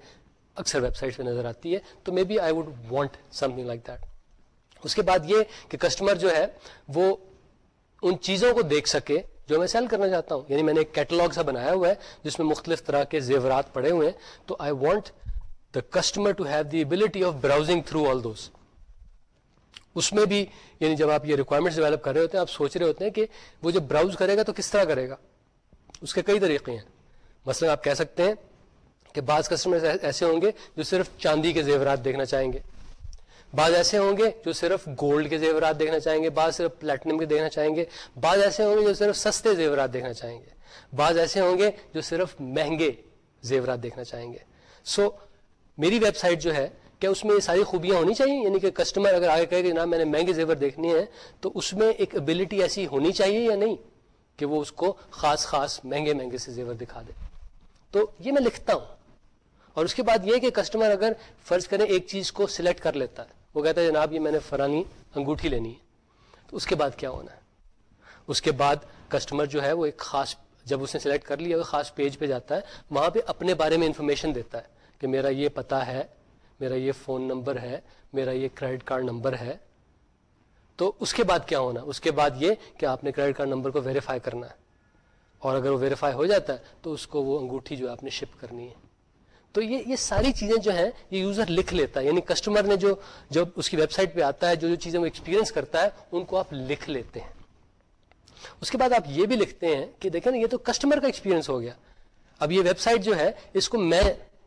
اکثر ویب سائٹس پہ نظر آتی ہے۔ تو maybe I would want something like that اس کے بعد یہ کہ کسٹمر جو ہے، وہ ان چیزوں کو دیکھ سکے جو میں سیل کرنا چاہتا ہوں یعنی میں نے ایک کیٹلاگ سا بنایا ہوا ہے، جس میں مختلف طرح کے زیورات پڑے ہوئے ہیں۔ تو I want the customer to have the ability of browsing through all those اس میں بھی یعنی جب آپ یہ ریکوائرمنٹ ڈیولپ کر رہے ہوتے ہیں، آپ سوچ رہے ہوتے ہیں کہ وہ جب براؤز کرے گا تو کس طرح کرے گا؟ اس کے کئی طریقے ہیں۔ مثلا آپ کہہ سکتے ہیں کہ بعض کسٹمر ایسے ہوں گے جو صرف چاندی کے زیورات دیکھنا چاہیں گے۔ بعض ایسے ہوں گے جو صرف گولڈ کے زیورات دیکھنا چاہیں گے بعض صرف پلیٹنم کے دیکھنا چاہیں گے بعض ایسے ہوں گے جو صرف سستے زیورات دیکھنا چاہیں گے۔ بعض ایسے ہوں گے جو صرف مہنگے زیورات دیکھنا چاہیں گے۔ سو so, میری ویب سائٹ جو ہے کیا اس میں یہ ساری خوبیاں ہونی چاہیے؟ یعنی کہ کسٹمر اگر آگے کہے کہ جناب میں نے مہنگے زیور دیکھنی ہے تو اس میں ایک ابلٹی ایسی ہونی چاہیے یا نہیں کہ وہ اس کو خاص خاص مہنگے مہنگے سے زیور دکھا دے؟ تو یہ میں لکھتا ہوں۔ اور اس کے بعد یہ کہ کسٹمر اگر فرض کریں ایک چیز کو سلیکٹ کر لیتا ہے وہ کہتا ہے، جناب، یہ میں نے فرانی انگوٹھی لینی ہے۔ تو اس کے بعد کیا ہونا ہے؟ اس کے بعد کسٹمر جو ہے، وہ ایک خاص، جب اس نے سلیکٹ کر لیا، وہ خاص پیج پہ جاتا ہے۔ وہاں پہ اپنے بارے میں انفارمیشن دیتا ہے کہ میرا یہ پتا ہے، میرا یہ فون نمبر ہے، میرا یہ کریڈٹ کارڈ نمبر ہے۔ تو اس کے بعد کیا ہونا اس کے بعد یہ کہ آپ نے کریڈٹ کارڈ نمبر کو ویریفائی کرنا ہے۔ اور اگر وہ ویریفائی ہو جاتا ہے، تو اس کو وہ انگوٹھی جو ہے، آپ نے شپ کرنی ہے۔ تو یہ یہ ساری چیزیں جو ہیں، یہ یوزر لکھ لیتا ہے۔ یعنی کسٹمر نے جو، جب اس کی ویب سائٹ پہ آتا ہے، جو جو چیزیں وہ ایکسپیرینس کرتا ہے، ان کو آپ لکھ لیتے ہیں۔ اس کے بعد آپ یہ بھی لکھتے ہیں کہ دیکھیں نا، یہ تو کسٹمر کا ایکسپیرینس ہو گیا۔ اب یہ ویب سائٹ جو ہے، اس کو میں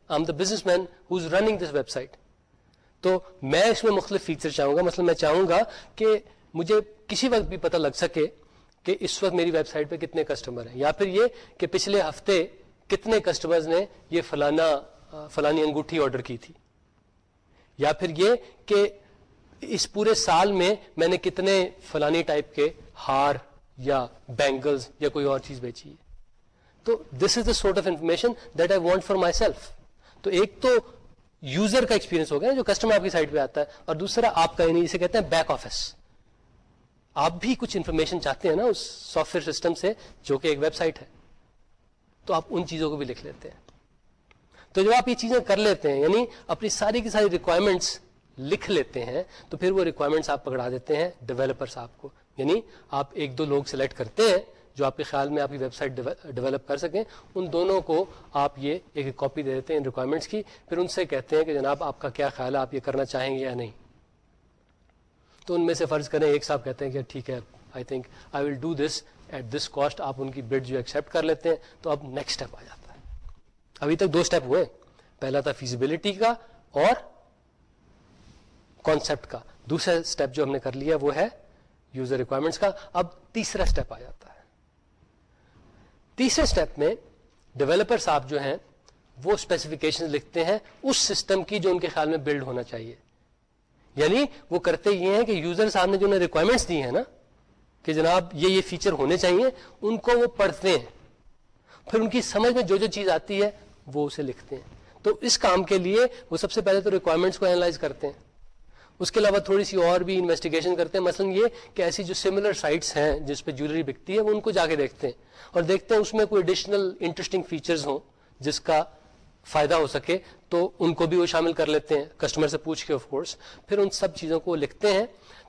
آم the businessman who's running this website تو میں اس میں مختلف فیچر چاہوں گا۔ مثلا میں چاہوں گا کہ مجھے کسی وقت بھی پتہ لگ سکے کہ اس وقت میری ویب سائٹ پہ کتنے کسٹمر ہیں۔ یا پھر یہ کہ پچھلے ہفتے کتنے کسٹمرز نے یہ فلانا فلانی انگوٹھی آرڈر کی تھی۔ یا پھر یہ کہ اس پورے سال میں میں نے کتنے فلانی ٹائپ کے ہار یا بینگلز یا کوئی اور چیز بیچی ہے۔ تو this is the sort of information that I want for myself تو ایک تو یوزر کا ایکسپیرینس ہو گیا جو کسٹمر آپ کی سائٹ پہ آتا ہے اور دوسرا آپ کا یعنی اسے کہتے ہیں بیک آفس آپ بھی کچھ انفارمیشن چاہتے ہیں نا اس سافٹ ویئر سسٹم سے جو کہ ایک ویب سائٹ ہے۔ تو آپ ان چیزوں کو بھی لکھ لیتے ہیں۔ تو جب آپ یہ چیزیں کر لیتے ہیں یعنی اپنی ساری کی ساری ریکوائرمنٹس لکھ لیتے ہیں، تو پھر وہ ریکوائرمنٹس آپ پکڑا دیتے ہیں ڈیولپرس آپ کو۔ یعنی آپ ایک دو لوگ سلیکٹ کرتے ہیں جو آپ کے خیال میں آپ کی ویب سائٹ ڈیولپ کر سکیں۔ ان دونوں کو آپ یہ ایک کاپی دے دیتے ہیں ریکوائرمنٹس کی، پھر ان سے کہتے ہیں کہ جناب آپ کا کیا خیال ہے، آپ یہ کرنا چاہیں گے یا نہیں۔ تو ان میں سے فرض کریں، ایک صاحب کہتے ہیں کہ ٹھیک ہے I think I will do this at this cost آپ ان کی بڈ جو ایکسیپٹ کر لیتے ہیں، تو اب نیکسٹ اسٹیپ آ جاتا ہے۔ ابھی تک دو اسٹیپ ہوئے۔ پہلا تھا فیزیبلٹی کا اور کانسیپٹ کا۔ دوسرا اسٹیپ جو ہم نے کر لیا وہ ہے یوزر ریکوائرمنٹس کا۔ اب تیسرا اسٹیپ آ جاتا ہے۔ تیسرے اسٹیپ میں ڈیولپر صاحب جو ہیں وہ اسپیسیفکیشن لکھتے ہیں اس سسٹم کی جو ان کے خیال میں بلڈ ہونا چاہیے۔ یعنی وہ کرتے یہ ہیں کہ یوزر صاحب نے جو انہیں ریکوائرمنٹس دی ہیں نا، کہ جناب یہ یہ فیچر ہونے چاہیے، ان کو وہ پڑھتے ہیں۔ پھر ان کی سمجھ میں جو جو چیز آتی ہے وہ اسے لکھتے ہیں۔ تو اس کام کے لیے وہ سب سے پہلے تو ریکوائرمنٹس کو اینالائز کرتے ہیں۔ اس کے علاوہ تھوڑی سی اور بھی انویسٹیگیشن کرتے ہیں۔ مثلا یہ کہ ایسی جو سملر سائٹس ہیں جس پہ جویلری بکتی ہے، وہ ان کو جا کے دیکھتے ہیں۔ اور دیکھتے ہیں اس میں کوئی ایڈیشنل انٹرسٹنگ فیچرز ہوں جس کا فائدہ ہو سکے، تو ان کو بھی وہ شامل کر لیتے ہیں۔ کسٹمر سے پوچھ کے آف کورس پھر ان سب چیزوں کو لکھتے ہیں۔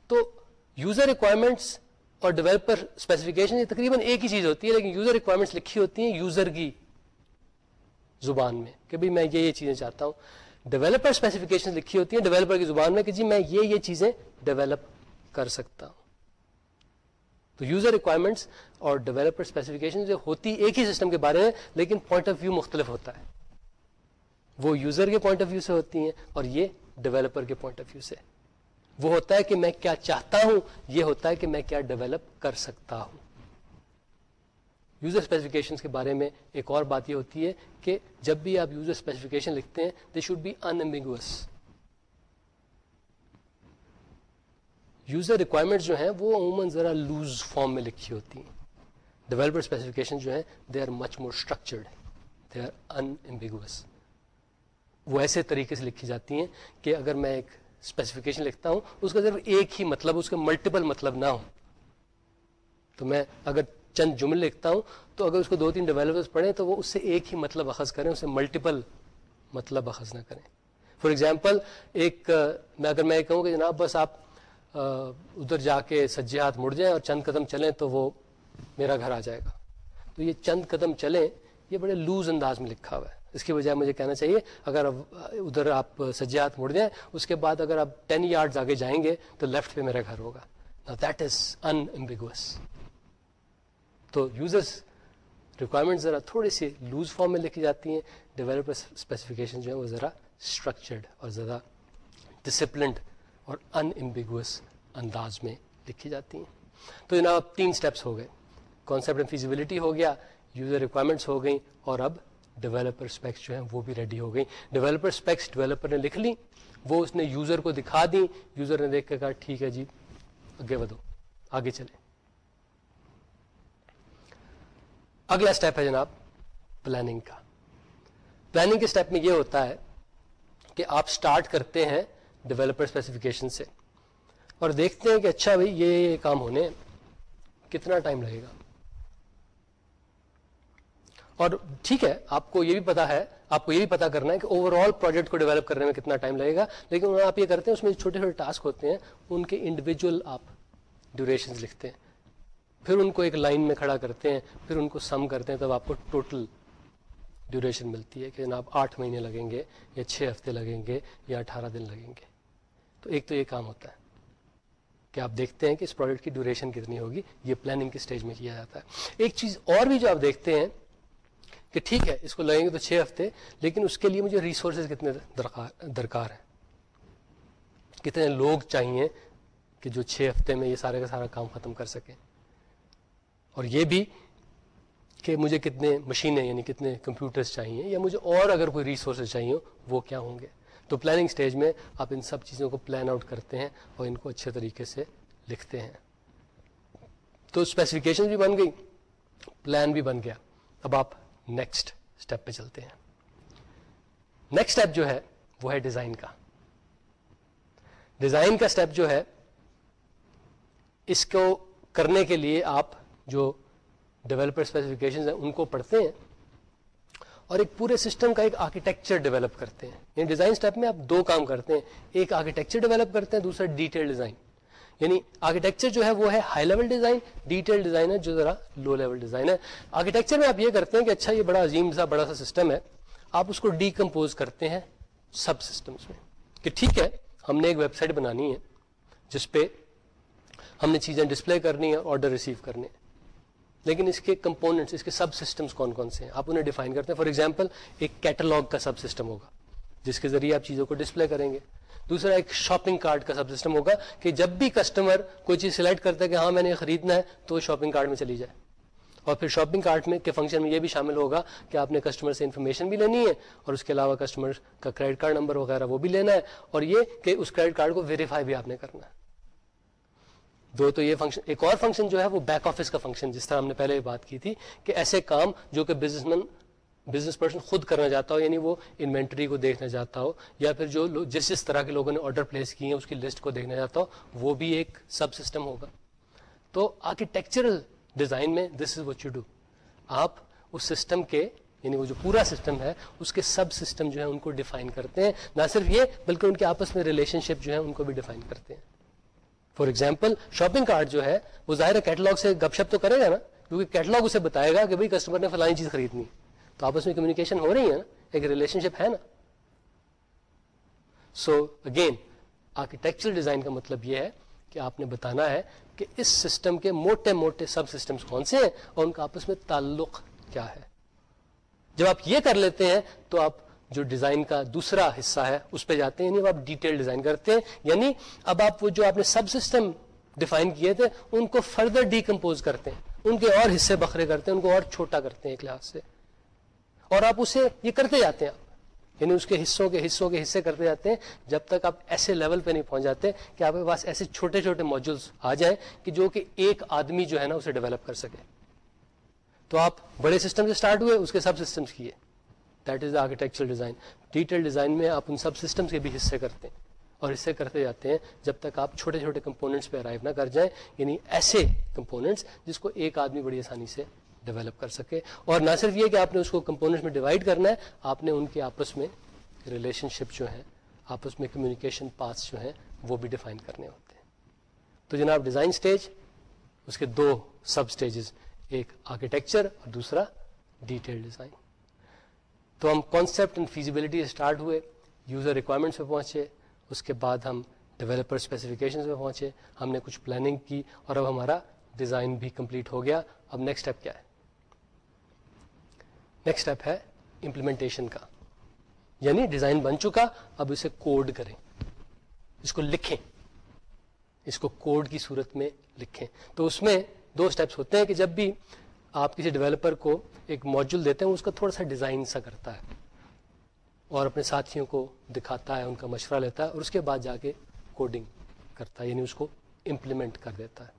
تو یوزر ریکوائرمنٹس اور ڈیولپر اسپیسیفکیشن یہ تقریباً ایک ہی چیز ہوتی ہے، لیکن یوزر ریکوائرمنٹس لکھی ہوتی ہیں یوزر کی۔ زبان میں کہ بھائی میں یہ یہ چیزیں چاہتا ہوں۔ ڈیولپر اسپیسیفکیشن لکھی ہوتی ہیں ڈیولپر کی زبان میں کہ جی میں یہ یہ چیزیں ڈیولپ کر سکتا ہوں۔ تو یوزر ریکوائرمنٹس اور ڈیولپر اسپیسیفکیشن جو ہوتی ایک ہی سسٹم کے بارے میں لیکن پوائنٹ آف ویو مختلف ہوتا ہے۔ وہ یوزر کے پوائنٹ آف ویو سے ہوتی ہیں اور یہ ڈیولپر کے پوائنٹ آف ویو سے۔ وہ ہوتا ہے کہ میں کیا چاہتا ہوں، یہ ہوتا ہے کہ میں کیا ڈیولپ کر سکتا ہوں۔ یوزر اسپیسیفکیشن کے بارے میں ایک اور بات یہ ہوتی ہے کہ جب بھی آپ یوزر اسپیسیفکیشن لکھتے ہیں they should be unambiguous user requirement جو ہیں، وہ عموماً ذرا لوز فارم میں لکھی ہوتی ہیں. ڈیولپر اسپیسیفکیشن جو ہیں they are much more structured they are unambiguous وہ ایسے طریقے سے لکھی جاتی ہیں کہ اگر میں ایک اسپیسیفکیشن لکھتا ہوں، اس کا صرف ایک ہی مطلب اس کا ملٹیپل مطلب نہ ہو تو میں اگر چند جمل لکھتا ہوں، تو اگر اس کو دو تین ڈیولپرز پڑھیں تو وہ اس سے ایک ہی مطلب اخذ کریں، اسے ملٹیپل مطلب اخذ نہ کریں۔ فار ایگزامپل ایک، میں اگر میں کہوں کہ جناب بس آپ ادھر جا کے سجے ہاتھ مڑ جائیں اور چند قدم چلیں تو وہ میرا گھر آ جائے گا۔ تو یہ چند قدم چلیں، یہ بڑے لوز انداز میں لکھا ہوا ہے۔ اس کی بجائے مجھے کہنا چاہیے، اگر ادھر آپ سجے ہاتھ مڑ جائیں، اس کے بعد اگر آپ ٹین یارڈ آگے جائیں گے تو لیفٹ پہ میرا گھر ہوگا۔ دیٹ از انبیگوس تو یوزرس ریکوائرمنٹ ذرا تھوڑی سی لوز فارم میں لکھی جاتی ہیں ڈیولپر اسپیسیفکیشن جو ہے وہ ذرا اسٹرکچرڈ اور زیادہ ڈسپلنڈ اور انبیگوس انداز میں لکھی جاتی ہیں۔ تو جناب تین اسٹیپس ہو گئے۔ کانسیپٹ فیزیبلٹی ہو گیا یوزر ریکوائرمنٹس ہو گئیں اور اب ڈیولپر اسپیکس جو ہیں وہ بھی ریڈی ہو گئی ڈیولپر اسپیکس ڈیولپر نے لکھ لی، وہ اس نے یوزر کو دکھا دی۔ یوزر نے دیکھ کے کہا، ٹھیک ہے جی آگے بدو آگے چلے اگلا اسٹیپ ہے جناب پلاننگ کا۔ پلاننگ کے اسٹیپ میں یہ ہوتا ہے کہ آپ اسٹارٹ کرتے ہیں ڈیولپر اسپیسیفکیشن سے اور دیکھتے ہیں کہ اچھا بھائی، یہ کام ہونے کتنا ٹائم لگے گا۔ اور ٹھیک ہے، آپ کو یہ بھی پتا ہے، آپ کو یہ بھی پتا کرنا ہے کہ اوور آل پروجیکٹ کو ڈیولپ کرنے میں کتنا ٹائم لگے گا۔ لیکن آپ یہ کرتے ہیں، اس میں چھوٹے چھوٹے ٹاسک ہوتے ہیں، ان کے انڈیویجل آپ ڈیوریشن لکھتے ہیں۔ پھر ان کو ایک لائن میں کھڑا کرتے ہیں، پھر ان کو سم کرتے ہیں، تب آپ کو ٹوٹل ڈیوریشن ملتی ہے کہ جناب آٹھ مہینے لگیں گے یا چھ ہفتے لگیں گے یا اٹھارہ دن لگیں گے۔ تو ایک تو یہ کام ہوتا ہے کہ آپ دیکھتے ہیں کہ اس پروجیکٹ کی ڈیوریشن کتنی ہوگی، یہ پلاننگ کے اسٹیج میں کیا جاتا ہے۔ ایک چیز اور بھی جو آپ دیکھتے ہیں کہ ٹھیک ہے، اس کو لگیں گے تو چھ ہفتے، لیکن اس کے لیے مجھے ریسورسز کتنے درکار ہیں۔ کتنے لوگ چاہیے کہ جو چھ ہفتے میں یہ سارے کا سارا کام ختم کر سکیں۔ اور یہ بھی کہ مجھے کتنے مشینیں یعنی کتنے کمپیوٹرز چاہیے یا مجھے اور اگر کوئی ریسورسز چاہیے وہ کیا ہوں گے؟ تو پلاننگ سٹیج میں آپ ان سب چیزوں کو پلان آؤٹ کرتے ہیں اور ان کو اچھے طریقے سے لکھتے ہیں۔ تو اسپیسیفکیشن بھی بن گئی پلان بھی بن گیا۔ اب آپ نیکسٹ اسٹیپ پہ چلتے ہیں۔ نیکسٹ اسٹیپ جو ہے، وہ ہے ڈیزائن کا۔ ڈیزائن کا اسٹیپ جو ہے، اس کو کرنے کے لیے آپ جو ڈیولپر اسپیسیفکیشن ہیں، ان کو پڑھتے ہیں اور ایک پورے سسٹم کا ایک آرکیٹیکچر ڈیولپ کرتے ہیں۔ یعنی ڈیزائن اسٹیپ میں آپ دو کام کرتے ہیں، ایک آرکیٹیکچر ڈیولپ کرتے ہیں، دوسرا ڈیٹیل ڈیزائن یعنی آرکیٹیکچر جو ہے، وہ ہے high level design detail design ہے، جو ذرا لو لیول ڈیزائن ہے۔ آرکیٹیکچر میں آپ یہ کرتے ہیں کہ اچھا یہ بڑا عظیم سا، بڑا سا سسٹم ہے۔ آپ اس کو ڈیکمپوز کرتے ہیں سب سسٹمس میں۔ کہ ٹھیک ہے، ہم نے ایک ویب سائٹ بنانی ہے، جس پہ ہم نے چیزیں ڈسپلے کرنی ہے اور آرڈر ریسیو کرنے ہیں۔ لیکن اس کے کمپوننٹس اس کے سب سسٹمس کون کون سے ہیں؟ آپ انہیں ڈیفائن کرتے ہیں. فار ایگزامپل ایک کیٹلاگ کا سب سسٹم ہوگا، جس کے ذریعے آپ چیزوں کو ڈسپلے کریں گے. دوسرا، ایک شاپنگ کارڈ کا سب سسٹم ہوگا کہ جب بھی کسٹمر کوئی چیز سلیکٹ کرتا ہے کہ ہاں میں نے خریدنا ہے، تو وہ شاپنگ کارڈ میں چلی جائے. اور پھر شاپنگ کارٹ میں کے فنکشن میں یہ بھی شامل ہوگا کہ آپ نے کسٹمر سے انفارمیشن بھی لینی ہے اور اس کے علاوہ کسٹمر کا کریڈٹ کارڈ نمبر وغیرہ وہ بھی لینا ہے. اور یہ کہ اس کریڈٹ کارڈ کو ویریفائی بھی آپ نے کرنا ہے. دو تو یہ فنکشن ایک اور فنکشن جو ہے وہ بیک آفس کا فنکشن جس طرح ہم نے پہلے بات کی تھی کہ ایسے کام جو کہ بزنس مین بزنس پرسن خود کرنا چاہتا ہو یعنی وہ انوینٹری کو دیکھنا چاہتا ہو، یا پھر جو جس جس طرح کے لوگوں نے آرڈر پلیس کیے ہیں، اس کی لسٹ کو دیکھنا چاہتا ہو، وہ بھی ایک سب سسٹم ہوگا۔ تو آرکیٹیکچرل ڈیزائن میں this is what you do آپ اس سسٹم کے یعنی وہ جو پورا سسٹم ہے، اس کے سب سسٹم جو ہے ان کو ڈیفائن کرتے ہیں۔ نہ صرف یہ، بلکہ ان کے آپس میں ریلیشن شپ جو ہے ان کو بھی ڈیفائن کرتے ہیں۔ فار ایگزامپل شاپنگ کارڈ جو ہے، وہ ظاہر کیٹلاگ سے گپ شپ تو کرے گا نا، کیونکہ کیٹلاگ اسے بتائے گا کہ بھائی کسٹمر نے فلانی چیز خریدنی تو آپس میں کمیونیکیشن ہو رہی ہے نا، ایک ریلیشن شپ ہے نا۔ سو اگین آرکیٹیکچرل ڈیزائن کا مطلب یہ ہے کہ آپ نے بتانا ہے کہ اس سسٹم کے موٹے موٹے سب سسٹمز کون سے ہیں اور ان کا آپس میں تعلق کیا ہے۔ جب آپ یہ کر لیتے ہیں تو آپ جو ڈیزائن کا دوسرا حصہ ہے، اس پہ جاتے ہیں یعنی آپ ڈیٹیل ڈیزائن کرتے ہیں۔ یعنی اب آپ وہ جو آپ نے سب سسٹم ڈیفائن کیے تھے، ان کو فردر ڈیکمپوز کرتے ہیں۔ ان کے اور حصے بکھرے کرتے ہیں، ان کو اور چھوٹا کرتے ہیں ایک لحاظ سے۔ اور آپ اسے یہ کرتے جاتے ہیں۔ یعنی اس کے حصوں کے حصوں کے حصے کرتے جاتے ہیں۔ جب تک آپ ایسے لیول پہ نہیں پہنچ جاتے کہ آپ کے پاس ایسے چھوٹے چھوٹے موجودس آ جائیں کہ جو کہ ایک آدمی جو ہے نا، اسے ڈیولپ کر سکے۔ تو آپ بڑے سسٹم سے اسٹارٹ ہوئے، اس کے سب سسٹمس کیے۔ That is the architecture design detail design میں آپ ان سب سسٹمس کے بھی حصے کرتے ہیں اور حصے کرتے جاتے ہیں جب تک آپ چھوٹے چھوٹے کمپوننٹس پہ ارائیو نہ کر جائیں یعنی ایسے کمپوننٹس جس کو ایک آدمی بڑی آسانی سے ڈیولپ کر سکے۔ اور نہ صرف یہ کہ آپ نے اس کو کمپوننٹس میں ڈیوائڈ کرنا ہے، آپ نے ان کے آپس میں ریلیشن شپ جو ہیں، آپس میں کمیونیکیشن پاس جو ہیں، وہ بھی ڈیفائن کرنے ہوتے ہیں۔ تو جناب ڈیزائن سٹیج اس کے دو سب سٹیجز ایک آرکیٹیکچر اور دوسرا ڈیٹیل ڈیزائن تو ہم کانسیپٹ اینڈ فیزیبلٹی اسٹارٹ ہوئے یوزر ریکوائرمنٹس پہ پہنچے، اس کے بعد ہم ڈیولپر اسپیسیفکیشن پہ پہنچے، ہم نے کچھ پلاننگ کی اور اب ہمارا ڈیزائن بھی کمپلیٹ ہو گیا۔ اب نیکسٹ اسٹیپ کیا ہے؟ نیکسٹ اسٹیپ ہے امپلیمنٹیشن کا۔ یعنی ڈیزائن بن چکا، اب اسے کوڈ کریں۔ اس کو لکھیں۔ اس کو کوڈ کی صورت میں لکھیں۔ تو اس میں دو اسٹیپس ہوتے ہیں کہ جب بھی آپ کسی ڈیولپر کو ایک موجول دیتے ہیں اس کا تھوڑا سا ڈیزائن سا کرتا ہے اور اپنے ساتھیوں کو دکھاتا ہے، ان کا مشورہ لیتا ہے اور اس کے بعد جا کے کوڈنگ کرتا ہے یعنی اس کو امپلیمنٹ کر دیتا ہے۔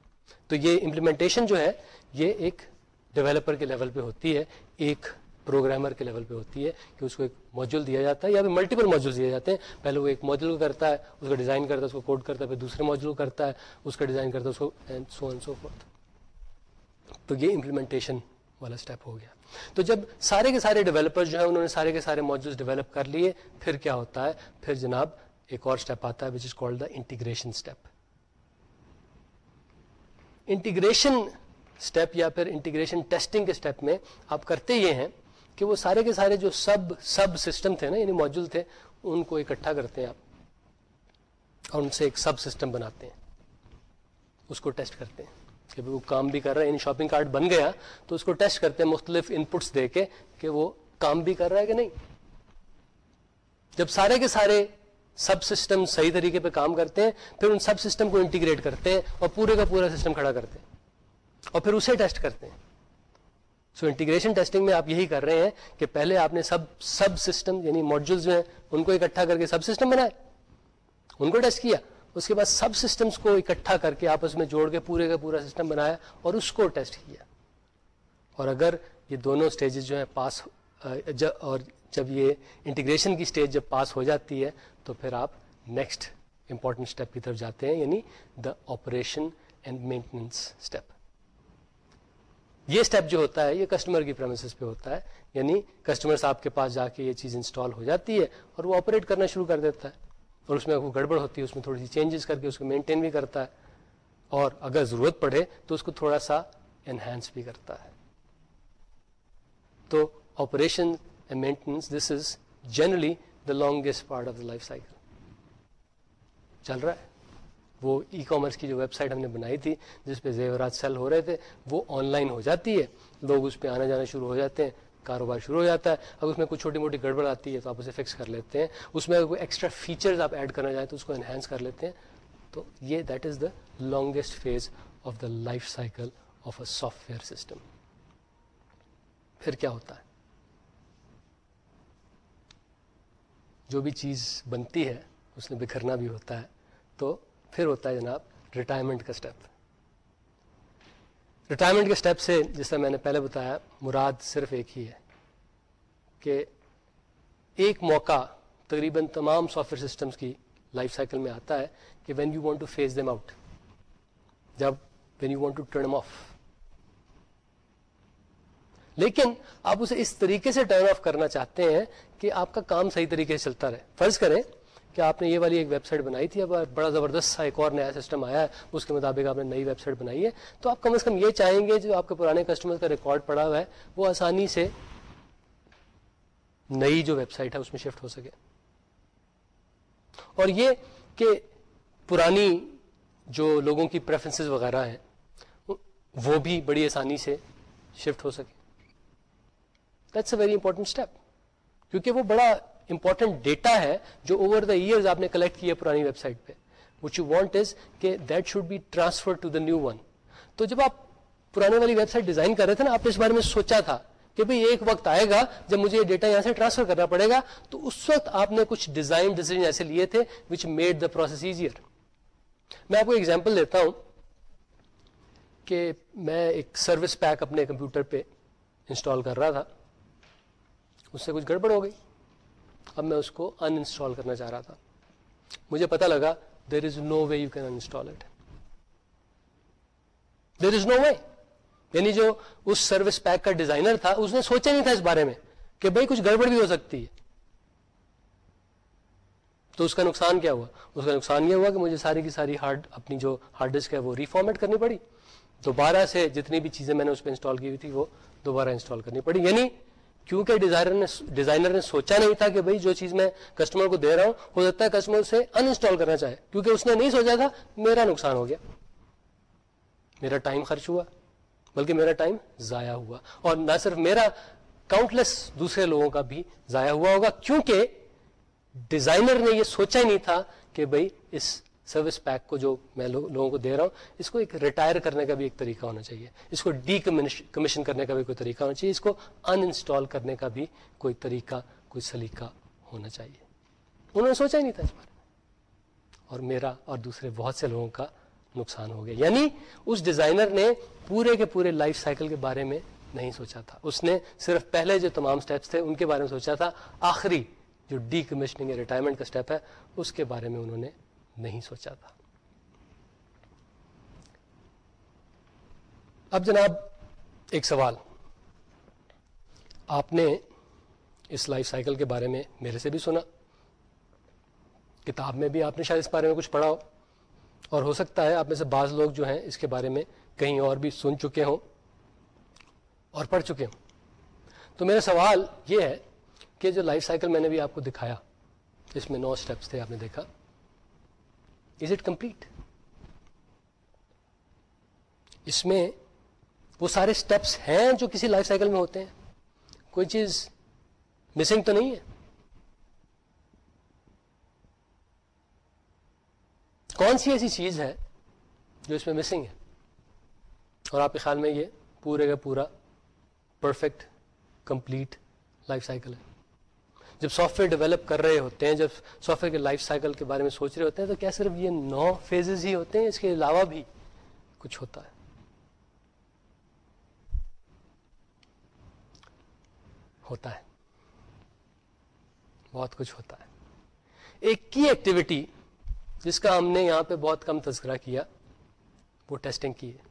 تو یہ امپلیمنٹیشن جو ہے، یہ ایک ڈیولپر کے لیول پہ ہوتی ہے، ایک پروگرامر کے لیول پہ ہوتی ہے کہ اس کو ایک موجول دیا جاتا ہے یا پھر ملٹیپل موجول دیے جاتے ہیں۔ پہلے وہ ایک موجول کو کرتا ہے، اس کا ڈیزائن کرتا ہے، اس کو کوڈ کرتا ہے، پھر دوسرے موجول کو کرتا ہے، اس کا ڈیزائن کرتا ہے، اس کو سو سو فورتھ تو یہ امپلیمنٹیشن والا اسٹیپ ہو گیا۔ تو جب سارے کے سارے ڈیولپر جو ہیں انہوں نے سارے کے سارے موجود ڈیولپ کر لیے، پھر کیا ہوتا ہے؟ پھر جناب ایک اور اسٹیپ آتا ہے which is called the integration step integration step یا پھر انٹیگریشن ٹیسٹنگ کے اسٹیپ میں آپ کرتے یہ ہیں کہ وہ سارے کے سارے جو سب سب سسٹم تھے نا یعنی موجود تھے، ان کو اکٹھا کرتے ہیں آپ۔ اور ان سے ایک سب سسٹم بناتے ہیں۔ اس کو ٹیسٹ کرتے ہیں۔ کہ وہ کام بھی کر رہا ہے یعنی شاپنگ کارٹ بن گیا، تو اس کو ٹیسٹ کرتے ہیں مختلف ان پٹس دے کے کہ وہ کام بھی کر رہا ہے کہ نہیں۔ جب سارے کے سارے سب سسٹم صحیح طریقے پہ کام کرتے ہیں، پھر ان سب سسٹم کو انٹیگریٹ کرتے ہیں اور پورے کا پورا سسٹم کھڑا کرتے ہیں اور پھر اسے ٹیسٹ کرتے ہیں۔ سو انٹیگریشن ٹیسٹنگ میں آپ یہی کر رہے ہیں کہ پہلے آپ نے سب سب سسٹم یعنی موڈولز جو ہیں، ان کو اکٹھا کر کے سب سسٹم بنائے۔ ان کو ٹیسٹ کیا۔ اس کے بعد سب سسٹمز کو اکٹھا کر کے آپس میں جوڑ کے پورے کا پورا سسٹم بنایا اور اس کو ٹیسٹ کیا۔ اور اگر یہ دونوں اسٹیجز جو ہیں پاس اور جب یہ انٹیگریشن کی اسٹیج جب پاس ہو جاتی ہے، تو پھر آپ نیکسٹ امپورٹنٹ اسٹیپ کی طرف جاتے ہیں یعنی the operation and maintenance step یہ اسٹیپ جو ہوتا ہے، یہ کسٹمر کی پریمسز پہ ہوتا ہے یعنی کسٹمرس آپ کے پاس جا کے یہ چیز انسٹال ہو جاتی ہے اور وہ آپریٹ کرنا شروع کر دیتا ہے۔ اور اس میں کوئی گڑبڑ ہوتی ہے، اس میں تھوڑی سی چینجز کر کے اس کو مینٹین بھی کرتا ہے۔ اور اگر ضرورت پڑے تو اس کو تھوڑا سا انہینس بھی کرتا ہے۔ تو operation maintenance this is generally the longest part of the life cycle چل رہا ہے۔ وہ ای کامرس کی جو ویب سائٹ ہم نے بنائی تھی، جس پہ زیورات سیل ہو رہے تھے، وہ آن لائن ہو جاتی ہے۔ لوگ اس پہ آنا جانا شروع ہو جاتے ہیں۔ کاروبار شروع ہو جاتا ہے۔ اگر اس میں کچھ چھوٹی موٹی گڑبڑ آتی ہے تو آپ اسے فکس کر لیتے ہیں۔ اس میں اگر کوئی ایکسٹرا فیچرز آپ ایڈ کرنا چاہیں تو اس کو انہینس کر لیتے ہیں۔ تو یہ that is the longest phase of the life cycle of a software system پھر کیا ہوتا ہے؟ جو بھی چیز بنتی ہے، اس نے بکھرنا بھی ہوتا ہے۔ تو پھر ہوتا ہے جناب ریٹائرمنٹ کا اسٹیپ ریٹائرمنٹ کے اسٹیپ سے جس طرح میں نے پہلے بتایا، مراد صرف ایک ہی ہے کہ ایک موقع تقریباً تمام سافٹ ویئر سسٹمس کی لائف سائیکل میں آتا ہے کہ when you want to phase them out جب when you want to turn off لیکن آپ اسے اس طریقے سے ٹرن آف کرنا چاہتے ہیں کہ آپ کا کام صحیح طریقے سے چلتا رہے۔ فرض کریں کہ آپ نے یہ والی ایک ویب سائٹ بنائی تھی؟ اب بڑا زبردست سا ایک اور نیا سسٹم آیا ہے، اس کے مطابق آپ نے نئی ویب سائٹ بنائی ہے۔ تو آپ کم از کم یہ چاہیں گے، جو آپ کے پرانے کسٹمر کا ریکارڈ پڑا ہوا ہے، وہ آسانی سے نئی جو ویب سائٹ ہے، اس میں شفٹ ہو سکے۔ اور یہ کہ پرانی جو لوگوں کی پریفرنسز وغیرہ ہیں، وہ بھی بڑی آسانی سے شفٹ ہو سکے۔ That's a very important step کیونکہ وہ بڑا امپورٹنٹ ڈیٹا ہے جو اوور دا ایئرز آپ نے کلیکٹ کیا پرانی ویب سائٹ پہ۔ وچ یو وانٹ از کہ that should be transfer to the new one تو جب آپ پرانے والی ویب سائٹ ڈیزائن کر رہے تھے نا، آپ نے اس بارے میں سوچا تھا کہ بھائی ایک وقت آئے گا جب مجھے یہ ڈیٹا یہاں سے ٹرانسفر کرنا پڑے گا، تو اس وقت آپ نے کچھ ڈیزائن ڈیسیزن ایسے لیے تھے which made the process easier میں آپ کو ایگزامپل دیتا ہوں کہ میں ایک سروس پیک اپنے کمپیوٹر پہ انسٹال کر رہا تھا۔ اس سے کچھ گڑبڑ ہو گئی۔ اب میں اس کو ان انسٹال کرنا چاہ رہا تھا۔ مجھے پتا لگا there is no way you can install it there is no way یعنی جو اس سروس پیک کا ڈیزائنر تھا، اس نے سوچا نہیں تھا اس بارے میں کہ بھائی کچھ گڑبڑ بھی ہو سکتی ہے۔ تو اس کا نقصان کیا ہوا؟ اس کا نقصان یہ ہوا کہ مجھے ساری کی ساری ہارڈ اپنی جو ہارڈ ڈسک ہے وہ ریفارمیٹ کرنی پڑی۔ دوبارہ سے جتنی بھی چیزیں میں نے اس پہ انسٹال کی ہوئی تھی وہ دوبارہ انسٹال کرنی پڑی۔ یعنی کیونکہ ڈیزائنر نے ڈیزائنر نے سوچا نہیں تھا کہ بھائی جو چیز میں کسٹمر کو دے رہا ہوں، ہو سکتا ہے کسٹمر اسے ان انسٹال کرنا چاہے۔ کیونکہ اس نے نہیں سوچا تھا، میرا نقصان ہو گیا۔ میرا ٹائم خرچ ہوا، بلکہ میرا ٹائم ضائع ہوا۔ اور نہ صرف میرا کاؤنٹلیس دوسرے لوگوں کا بھی ضائع ہوا ہوگا۔ کیونکہ ڈیزائنر نے یہ سوچا ہی نہیں تھا کہ بھائی اس سروس پیک کو جو میں لوگوں کو دے رہا ہوں، اس کو ایک ریٹائر کرنے کا بھی ایک طریقہ ہونا چاہیے۔ اس کو ڈی کمیشن کرنے کا بھی کوئی طریقہ ہونا چاہیے۔ اس کو ان انسٹال کرنے کا بھی کوئی طریقہ، کوئی سلیقہ ہونا چاہیے۔ انہوں نے سوچا ہی نہیں تھا اس بارے۔ میں اور میرا اور دوسرے بہت سے لوگوں کا نقصان ہو گیا۔ یعنی اس ڈیزائنر نے پورے کے پورے لائف سائیکل کے بارے میں نہیں سوچا تھا۔ اس نے صرف پہلے جو تمام سٹیپس تھے، ان کے بارے میں سوچا تھا۔ آخری جو ڈی کمیشننگ یا ریٹائرمنٹ کا سٹیپ ہے، اس کے بارے میں انہوں نے نہیں سوچا تھا۔ اب جناب، ایک سوال۔ آپ نے اس لائف سائیکل کے بارے میں میرے سے بھی سنا۔ کتاب میں بھی آپ نے شاید اس بارے میں کچھ پڑھا ہو۔ اور ہو سکتا ہے آپ میں سے بعض لوگ جو ہیں اس کے بارے میں کہیں اور بھی سن چکے ہوں اور پڑھ چکے ہوں۔ تو میرا سوال یہ ہے کہ جو لائف سائیکل میں نے بھی آپ کو دکھایا، اس میں نو اسٹیپس تھے، آپ نے دیکھا۔ از اٹ کمپلیٹ اس میں وہ سارے اسٹیپس ہیں جو کسی لائف سائیکل میں ہوتے ہیں۔ کوئی چیز مسنگ تو نہیں ہے؟ کون سی ایسی چیز ہے جو اس میں مسنگ ہے؟ اور آپ کے خیال میں یہ پورے کا پورا پرفیکٹ کمپلیٹ لائف سائیکل ہے۔ جب سافٹ ویئر ڈیولپ کر رہے ہوتے ہیں، جب سافٹ ویئر کے لائف سائیکل کے بارے میں سوچ رہے ہوتے ہیں، تو کیا صرف یہ نو فیزز ہی ہوتے ہیں، اس کے علاوہ بھی کچھ ہوتا ہے؟ ہوتا ہے۔ بہت کچھ ہوتا ہے۔ ایک کی ایکٹیویٹی جس کا ہم نے یہاں پہ بہت کم تذکرہ کیا، وہ ٹیسٹنگ کی ہے۔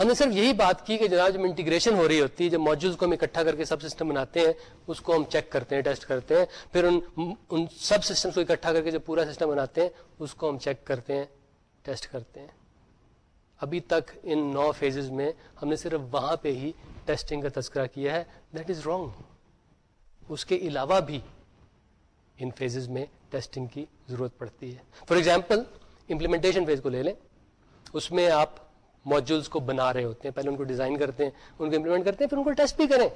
ہم نے صرف یہی بات کی کہ جناب جب انٹیگریشن ہو رہی ہوتی ہے، جب موجود کو ہم اکٹھا کر کے سب سسٹم بناتے ہیں، اس کو ہم چیک کرتے ہیں ٹیسٹ کرتے ہیں، پھر ان ان سب سسٹم کو اکٹھا کر کے جب پورا سسٹم بناتے ہیں، اس کو ہم چیک کرتے ہیں ٹیسٹ کرتے ہیں۔ ابھی تک ان نو فیزز میں ہم نے صرف وہاں پہ ہی ٹیسٹنگ کا تذکرہ کیا ہے۔ دیٹ از رانگ اس کے علاوہ بھی ان فیزز میں ٹیسٹنگ کی ضرورت پڑتی ہے۔ فار ایگزامپل امپلیمنٹیشن فیز کو لے لیں۔ اس میں آپ موجولس کو بنا رہے ہوتے ہیں، پہلے ان کو ڈیزائن کرتے ہیں، ان کو امپلیمنٹ کرتے ہیں، پھر ان کو ٹیسٹ بھی کریں۔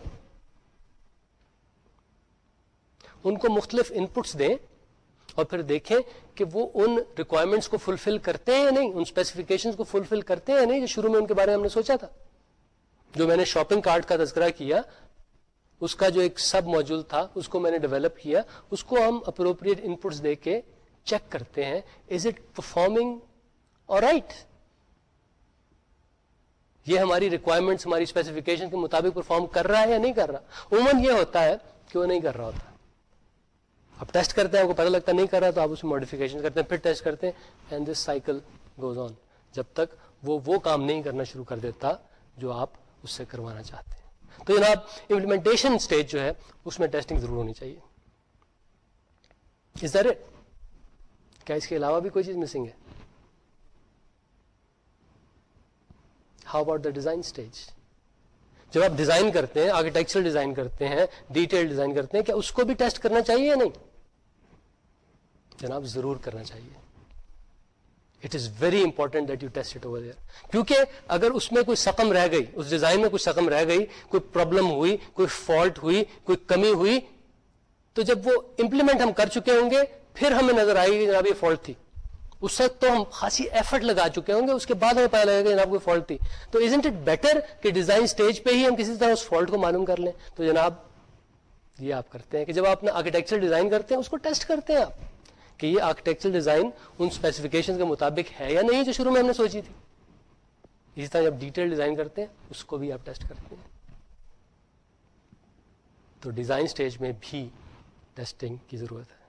ان کو مختلف انپٹس دیں اور پھر دیکھیں کہ وہ ان ریکوائرمنٹس کو فلفل کرتے ہیں یا نہیں، ان اسپیسیفکیشن کو فلفل کرتے ہیں یا نہیں، جو شروع میں ان کے بارے میں ہم نے سوچا تھا۔ جو میں نے شاپنگ کارڈ کا تذکرہ کیا، اس کا جو ایک سب موجود تھا، اس کو میں نے ڈیولپ کیا۔ اس کو ہم اپروپریٹ انپٹس دے کے چیک کرتے ہیں از اٹ پرفارمنگ اور رائٹ یہ ہماری ریکوائرمنٹس ہماری اسپیسیفکیشن کے مطابق پرفارم کر رہا ہے یا نہیں کر رہا؟ عموماً یہ ہوتا ہے کہ وہ نہیں کر رہا ہوتا۔ اب ٹیسٹ کرتے ہیں، آپ کو پتہ لگتا نہیں کر رہا، تو آپ اس میں ماڈیفکیشن کرتے ہیں، پھر ٹیسٹ کرتے ہیں and this cycle goes on جب تک وہ وہ کام نہیں کرنا شروع کر دیتا جو آپ اس سے کروانا چاہتے ہیں۔ تو جناب امپلیمنٹیشن اسٹیج جو ہے، اس میں ٹیسٹنگ ضرور ہونی چاہیے۔ از در کیا اس کے علاوہ بھی کوئی چیز مسنگ ہے؟ How about the design stage جب آپ ڈیزائن کرتے ہیں آرکیٹیکچر ڈیزائن کرتے ہیں ڈیٹیل ڈیزائن کرتے ہیں، کیا اس کو بھی ٹیسٹ کرنا چاہیے یا نہیں؟ جناب، ضرور کرنا چاہیے۔ It is very important that you test it over there کیونکہ اگر اس میں کوئی سقم رہ گئی، اس ڈیزائن میں کوئی سقم رہ گئی، کوئی پرابلم ہوئی، کوئی فالٹ ہوئی، کوئی کمی ہوئی، تو جب وہ امپلیمنٹ ہم کر چکے ہوں گے، پھر ہمیں نظر آئے گی جناب یہ فالٹ تھی۔ اس وقت تو ہم خاصی ایفرٹ لگا چکے ہوں گے، اس کے بعد ہمیں پتا لگے گا جناب کوئی فالٹ تھی۔ تو ازنٹ اٹ بیٹر کہ ڈیزائن اسٹیج پہ ہی ہم کسی طرح اس فالٹ کو معلوم کر لیں؟ تو جناب، یہ آپ کرتے ہیں کہ جب آپ اپنا آرکیٹیکچر ڈیزائن کرتے ہیں، اس کو ٹیسٹ کرتے ہیں آپ کہ یہ آرکیٹیکچر ڈیزائن ان اسپیسیفکیشن کے مطابق ہے یا نہیں، جو شروع میں ہم نے سوچی تھی۔ اسی طرح جب ڈیٹیل ڈیزائن کرتے ہیں، اس کو بھی آپ ٹیسٹ کرتے ہیں۔ تو ڈیزائن اسٹیج میں بھی ٹیسٹنگ کی ضرورت ہے۔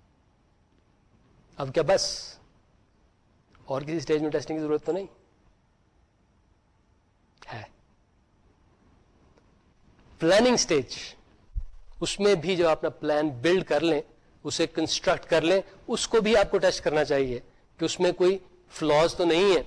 اب کیا بس؟ اور کسی اسٹیج میں ٹیسٹنگ کی ضرورت تو نہیں؟ ہے۔ پلاننگ اسٹیج اس میں بھی جب اپنا پلان بلڈ کر لیں، اسے کنسٹرکٹ کر لیں، اس کو بھی آپ کو ٹیسٹ کرنا چاہیے کہ اس میں کوئی فلاز تو نہیں ہے۔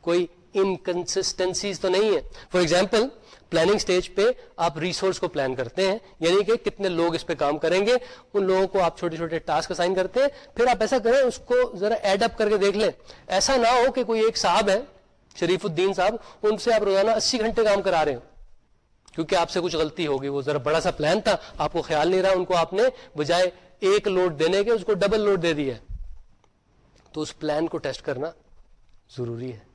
کوئی انکنسٹینسیز تو نہیں ہے فار ایگزامپل پلاننگ سٹیج پہ آپ ریسورس کو پلان کرتے ہیں یعنی کہ کتنے لوگ اس پہ کام کریں گے، ان لوگوں کو آپ چھوٹے چھوٹے ٹاسک اسائن کرتے ہیں، پھر آپ ایسا کریں، اس کو ذرا ایڈ اپ کر کے دیکھ لیں۔ ایسا نہ ہو کہ کوئی ایک صاحب ہے شریف الدین صاحب، ان سے آپ روزانہ اسی گھنٹے کام کرا رہے ہو کیونکہ آپ سے کچھ غلطی ہوگی، وہ ذرا بڑا سا پلان تھا، آپ کو خیال نہیں رہا، ان کو آپ نے بجائے ایک لوڈ دینے کے اس کو ڈبل لوڈ دے دیا تو اس پلان کو ٹیسٹ کرنا ضروری ہے۔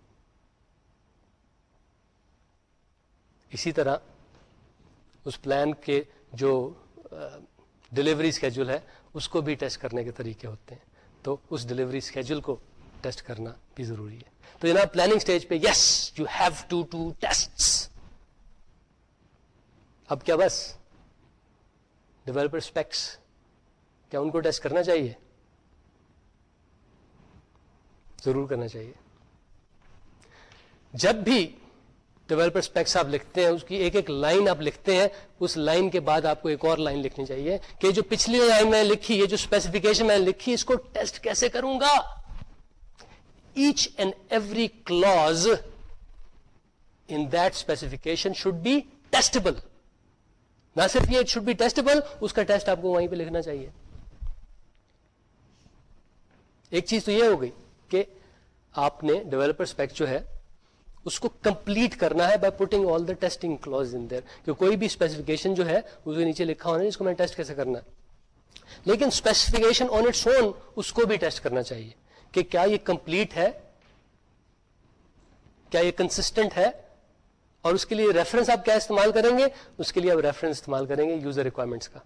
اسی طرح اس پلان کے جو ڈلیوری اسکیجول ہے، اس کو بھی ٹیسٹ کرنے کے طریقے ہوتے ہیں۔ تو اس ڈلیوری اسکیجول کو ٹیسٹ کرنا بھی ضروری ہے۔ تو جناب پلاننگ اسٹیج پہ yes you have to to test اب کیا بس؟ ڈیولپر اسپیکس کیا ان کو ٹیسٹ کرنا چاہیے؟ ضرور کرنا چاہیے۔ جب بھی ڈیولپر اسپیکس آپ لکھتے ہیں، اس کی ایک ایک لائن آپ لکھتے ہیں، اس لائن کے بعد آپ کو ایک اور لائن لکھنی چاہیے کہ جو پچھلی لائن میں لکھی، یہ جو اسپیسیفکیشن میں لکھی، اس کو ٹیسٹ کیسے کروں گا؟ Each and every clause in that specification should be testable نہ صرف یہ شوڈ بی ٹیسٹبل اس کا ٹیسٹ آپ کو وہیں پہ لکھنا چاہیے۔ ایک چیز تو یہ ہو گئی کہ آپ نے ڈیولپر اسپیک جو ہے اس کو کمپلیٹ کرنا ہے by putting all the testing clause in there کہ کوئی بھی اسپیسیفکیشن جو ہے اس کے نیچے لکھا ہونا ہے اس کو میں ٹیسٹ کیسے کرنا؟ ہے لیکن اسپیسیفکیشن آن اٹس اون اس کو بھی ٹیسٹ کرنا چاہیے کہ کیا یہ کمپلیٹ ہے؟ کیا یہ کنسسٹنٹ ہے؟ اور اس کے لیے ریفرنس آپ کیا استعمال کریں گے؟ اس کے لیے آپ ریفرنس استعمال کریں گے یوزر ریکوائرمنٹس کا۔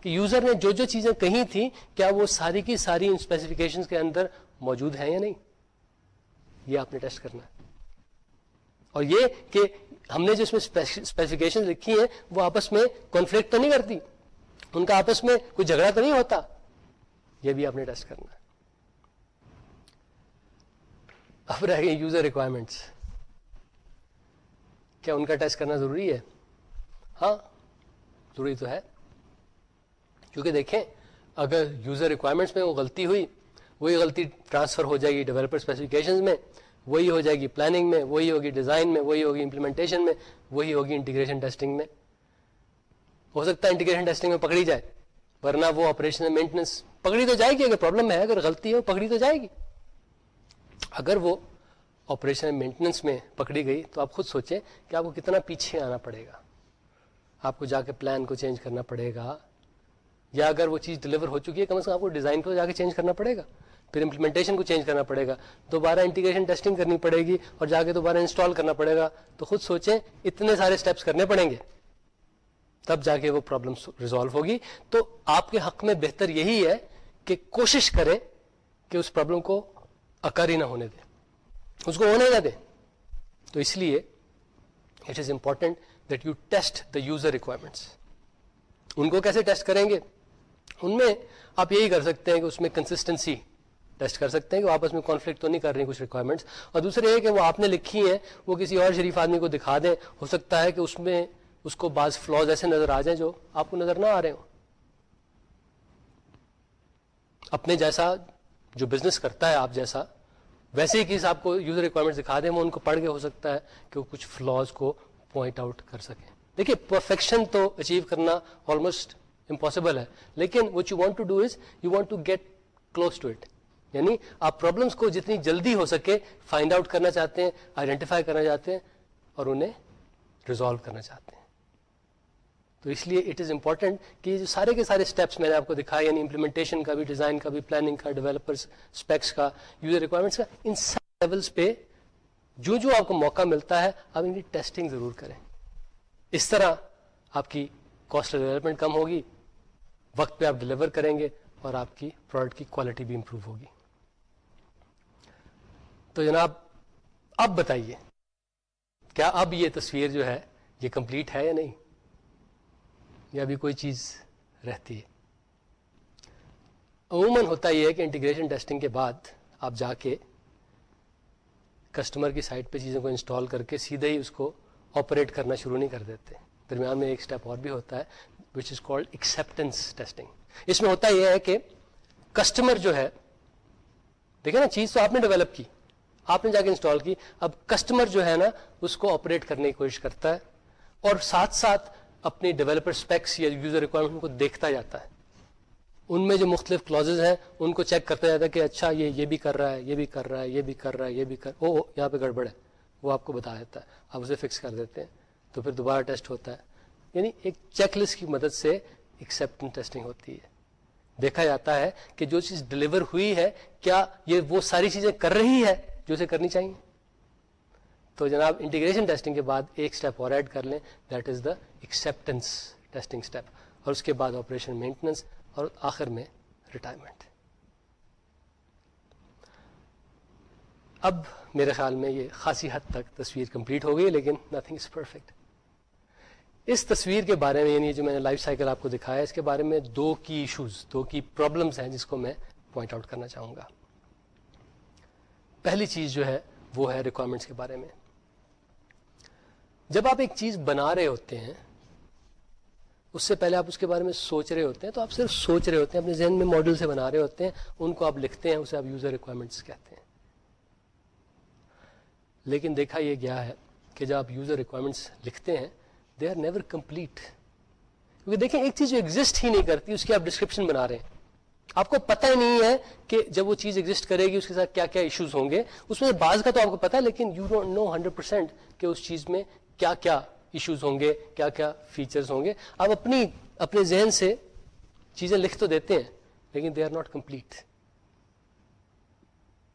کہ یوزر نے جو جو چیزیں کہی تھیں، کیا وہ ساری کی ساری ان اسپیسیفکیشن کے اندر موجود ہیں یا نہیں؟ یہ آپ نے ٹیسٹ کرنا ہے۔ اور یہ کہ ہم نے جو اس میں اسپیسیفکیشن لکھی ہیں، وہ آپس میں کانفلکٹ تو نہیں کرتی۔ ان کا آپس میں کوئی جھگڑا تو نہیں ہوتا۔ یہ بھی آپ نے ٹیسٹ کرنا ہے۔ اب رہ گئی یوزر ریکوائرمنٹس کیا ان کا ٹیسٹ کرنا ضروری ہے؟ ہاں ضروری تو ہے۔ کیونکہ دیکھیں، اگر یوزر ریکوائرمنٹس میں وہ غلطی ہوئی، وہی غلطی ٹرانسفر ہو جائے گی ڈیولپر اسپیسیفکیشن میں۔ وہی ہو جائے گی پلاننگ میں، وہی ہوگی ڈیزائن میں، وہی ہوگی امپلیمنٹیشن میں، وہی ہوگی انٹیگریشن ٹیسٹنگ میں۔ ہو سکتا ہے انٹیگریشن ٹیسٹنگ میں پکڑی جائے، ورنہ وہ آپریشن مینٹیننس پکڑی تو جائے گی، اگر پرابلم ہے، اگر غلطی ہو پکڑی تو جائے گی۔ اگر وہ آپریشن مینٹننس میں پکڑی گئی تو آپ خود سوچیں کہ آپ کو کتنا پیچھے آنا پڑے گا۔ آپ کو جا کے پلان کو چینج کرنا پڑے گا، یا اگر وہ چیز ڈلیور ہو چکی ہے، کم از کم آپ کو ڈیزائن کو جا کے چینج کرنا پڑے گا۔ پھر امپلیمنٹیشن کو چینج کرنا پڑے گا۔ دوبارہ انٹیگریشن ٹیسٹنگ کرنی پڑے گی اور جا کے دوبارہ انسٹال کرنا پڑے گا۔ تو خود سوچیں اتنے سارے اسٹیپس کرنے پڑیں گے۔ تب جا کے وہ پرابلم ریزالو ہوگی۔ تو آپ کے حق میں بہتر یہی ہے کہ کوشش کریں کہ اس پرابلم کو اکر ہی نہ ہونے دیں اس کو ہونے نہ دیں تو اس لیے it is important that you test the user requirements ان کو کیسے ٹیسٹ کریں گے؟ ان میں آپ یہی کر سکتے ہیں کہ اس میں کنسسٹنسی ٹیسٹ کر سکتے ہیں کہ آپس میں کانفلکٹ تو نہیں کر رہی کچھ ریکوائرمنٹس اور دوسرے یہ کہ وہ آپ نے لکھی ہیں، وہ کسی اور شریف آدمی کو دکھا دیں۔ ہو سکتا ہے کہ اس میں اس کو بعض فلاز ایسے نظر آ جائیں جو آپ کو نظر نہ آ رہے ہوں۔ اپنے جیسا جو بزنس کرتا ہے آپ جیسا، ویسے ہی کسی آپ کو یوزر ریکوائرمنٹ دکھا دیں، وہ ان کو پڑھ کے ہو سکتا ہے کہ وہ کچھ فلاز کو پوائنٹ آؤٹ کر سکیں۔ دیکھیے پرفیکشن تو اچیو کرنا آلموسٹ امپاسبل ہے، لیکن what you want to do is you want to get close to it یعنی آپ پرابلمس کو جتنی جلدی ہو سکے فائنڈ آؤٹ کرنا چاہتے ہیں آئیڈینٹیفائی کرنا چاہتے ہیں اور انہیں ریزالو کرنا چاہتے ہیں۔ تو اس لیے اٹ از امپورٹنٹ کہ یہ جو سارے کے سارے اسٹیپس میں نے آپ کو دکھایا یعنی امپلیمنٹیشن کا بھی ڈیزائن کا بھی پلاننگ کا ڈیولپر اسپیکس کا یوزر ریکوائرمنٹس کا، ان سب لیولس پہ جو جو آپ کو موقع ملتا ہے، آپ ان کی ٹیسٹنگ ضرور کریں۔ اس طرح آپ کی کاسٹ ڈیولپمنٹ کم ہوگی، وقت پہ آپ ڈلیور کریں گے اور آپ کی پروڈکٹ کی کوالٹی بھی امپروو ہوگی۔ تو جناب، اب بتائیے، کیا اب یہ تصویر جو ہے، یہ کمپلیٹ ہے یا نہیں؟ یا بھی کوئی چیز رہتی ہے؟ عموماً ہوتا یہ ہے کہ انٹیگریشن ٹیسٹنگ کے بعد آپ جا کے کسٹمر کی سائٹ پہ چیزوں کو انسٹال کر کے سیدھے ہی اس کو آپریٹ کرنا شروع نہیں کر دیتے۔ درمیان میں ایک اسٹیپ اور بھی ہوتا ہے which is called acceptance testing اس میں ہوتا یہ ہے کہ کسٹمر جو ہے، دیکھیں نا، چیز تو آپ نے ڈیولپ کی۔ آپ نے جا کے انسٹال کی، اب کسٹمر جو ہے نا، اس کو آپریٹ کرنے کی کوشش کرتا ہے اور ساتھ ساتھ اپنی ڈیولپر اسپیکس یا یوزر ریکوائرمنٹ کو دیکھتا جاتا ہے۔ ان میں جو مختلف کلوز ہیں، ان کو چیک کرتا جاتا ہے کہ اچھا یہ یہ بھی کر رہا ہے، یہ بھی کر رہا ہے، یہ بھی کر رہا ہے، یہ بھی کر او یہاں پہ گڑبڑ ہے، وہ آپ کو بتا دیتا ہے۔ آپ اسے فکس کر دیتے ہیں، تو پھر دوبارہ ٹیسٹ ہوتا ہے۔ یعنی ایک چیک لسٹ کی مدد سے ایکسپٹنگ ٹیسٹنگ ہوتی ہے۔ دیکھا جاتا ہے کہ جو چیز ڈلیور ہوئی ہے، کیا یہ وہ ساری چیزیں کر رہی ہے؟ جو اسے کرنی چاہیے۔ تو جناب انٹیگریشن ٹیسٹنگ کے بعد ایک اسٹیپ اور ایڈ کر لیں that is the acceptance testing step اور اس کے بعد آپریشن مینٹننس اور آخر میں ریٹائرمنٹ اب میرے خیال میں یہ خاصی حد تک تصویر کمپلیٹ ہو گئی، لیکن نتھنگ از پرفیکٹ اس تصویر کے بارے میں یعنی جو میں نے لائف سائیکل آپ کو دکھایا، اس کے بارے میں دو کی ایشوز دو کی پرابلمس ہیں جس کو میں پوائنٹ آؤٹ کرنا چاہوں گا۔ پہلی چیز جو ہے وہ ہے ریکوائرمنٹس کے بارے میں۔ جب آپ ایک چیز بنا رہے ہوتے ہیں، اس سے پہلے آپ اس کے بارے میں سوچ رہے ہوتے ہیں، تو آپ صرف سوچ رہے ہوتے ہیں، اپنے ذہن میں ماڈل سے بنا رہے ہوتے ہیں، ان کو آپ لکھتے ہیں، اسے آپ یوزر ریکوائرمنٹس کہتے ہیں۔ لیکن دیکھا یہ گیا ہے کہ جب آپ یوزر ریکوائرمنٹس لکھتے ہیں دے آر نیور کمپلیٹ کیونکہ دیکھیں، ایک چیز جو ایگزٹ ہی نہیں کرتی، اس کی آپ ڈسکرپشن بنا رہے ہیں۔ آپ کو پتہ ہی نہیں ہے کہ جب وہ چیز ایگزٹ کرے گی، اس کے ساتھ کیا کیا ایشوز ہوں گے۔ اس میں بعض کا تو آپ کو پتا ہے، لیکن you don't know hundred percent کہ اس چیز میں کیا کیا ایشوز ہوں گے، کیا کیا فیچرز ہوں گے۔ آپ اپنی اپنے ذہن سے چیزیں لکھ تو دیتے ہیں، لیکن they are not complete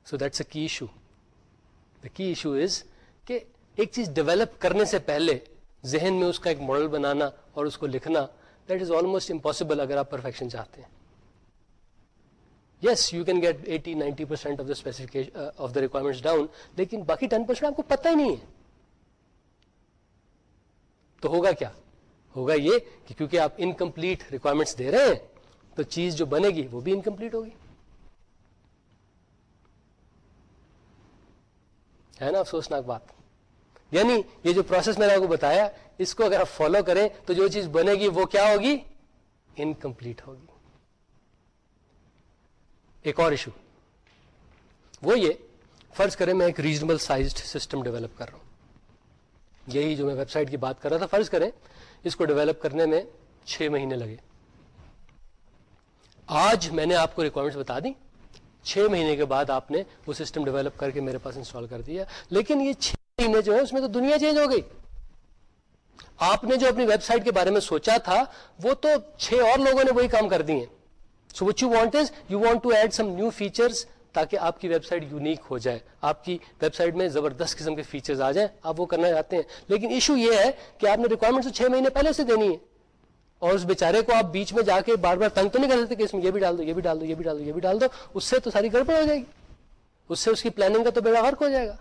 so that's a key issue the کی ایشو از کہ ایک چیز ڈیولپ کرنے سے پہلے ذہن میں اس کا ایک ماڈل بنانا اور اس کو لکھنا دیٹ از آلموسٹ امپاسبل اگر آپ پرفیکشن چاہتے ہیں۔ Yes you can get eighty ninety percent of the specification of the requirement down لیکن باقی ٹین پرسینٹ آپ کو پتہ ہی نہیں ہے تو ہوگا کیا ہوگا یہ کہ کیونکہ آپ انکمپلیٹ ریکوائرمنٹس دے رہے ہیں تو چیز جو بنے گی وہ بھی انکمپلیٹ ہوگی ہے نا افسوسناک بات یعنی یہ جو پروسیس میں نے آپ کو بتایا اس کو اگر آپ فالو کریں تو جو چیز بنے گی وہ کیا ہوگی انکمپلیٹ ہوگی ایک اور ایشو وہ یہ فرض کریں میں ایک ریزنبل سائزڈ سسٹم ڈیولپ کر رہا ہوں. یہی جو میں ویب سائٹ کی بات کر رہا تھا، فرض کریں اس کو ڈیولپ کرنے میں چھ مہینے لگے۔ آج میں نے آپ کو ریکوائرمنٹس بتا دی چھ مہینے کے بعد آپ نے وہ سسٹم ڈیولپ کر کے میرے پاس انسٹال کر دیا۔ لیکن یہ چھ مہینے جو ہے اس میں تو دنیا چینج ہو گئی۔ آپ نے جو اپنی ویب سائٹ کے بارے میں سوچا تھا، وہ تو چھ اور لوگوں نے وہی کام کر دیے۔ So what you want is you want to add some new features تاکہ آپ کی ویب سائٹ یونیک ہو جائے۔ آپ کی ویب سائٹ میں زبردست قسم کے فیچرز آ جائیں، آپ وہ کرنا چاہتے ہیں۔ لیکن ایشو یہ ہے کہ آپ نے ریکوائرمنٹ چھ مہینے پہلے سے دینی ہے۔ اور اس بیچارے کو آپ بیچ میں جا کے بار بار تنگ تو نہیں کر سکتے کہ اس میں یہ بھی ڈال دو، یہ بھی ڈال دو، یہ بھی ڈال دو، یہ بھی ڈال دو، اس سے تو ساری گڑبڑ ہو جائے گی۔ اس سے اس کی پلاننگ کا تو بیڑا غرق ہو جائے گا۔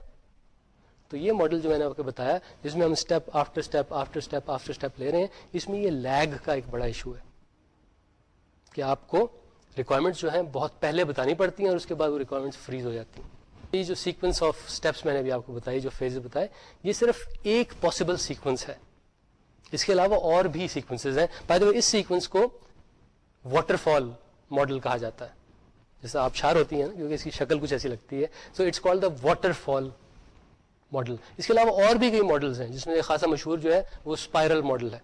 تو یہ ماڈل جو میں نے آپ کو بتایا، جس میں ہم step after step after step after step لے رہے ہیں، اس میں یہ لیگ کا ایک بڑا ایشو ہے۔ کہ آپ کو ریکوائرمنٹس جو ہیں بہت پہلے بتانی پڑتی ہیں اور اس کے بعد وہ ریکوائرمنٹس فریز ہو جاتی ہیں۔ یہ جو سیکوینس آف اسٹیپس میں نے بھی آپ کو بتائی، جو فیز بتائے، یہ صرف ایک پاسبل سیکوینس ہے۔ اس کے علاوہ اور بھی سیکوینسز ہیں۔ بائی اس سیکوینس کو واٹر فال ماڈل کہا جاتا ہے۔ جیسے آپ شار ہوتی ہیں کیونکہ اس کی شکل کچھ ایسی لگتی ہے۔ So it's call the waterfall model اس کے علاوہ اور بھی کئی ماڈلس ہیں، جس میں خاصا مشہور جو ہے، وہ اسپائرل ماڈل ہے۔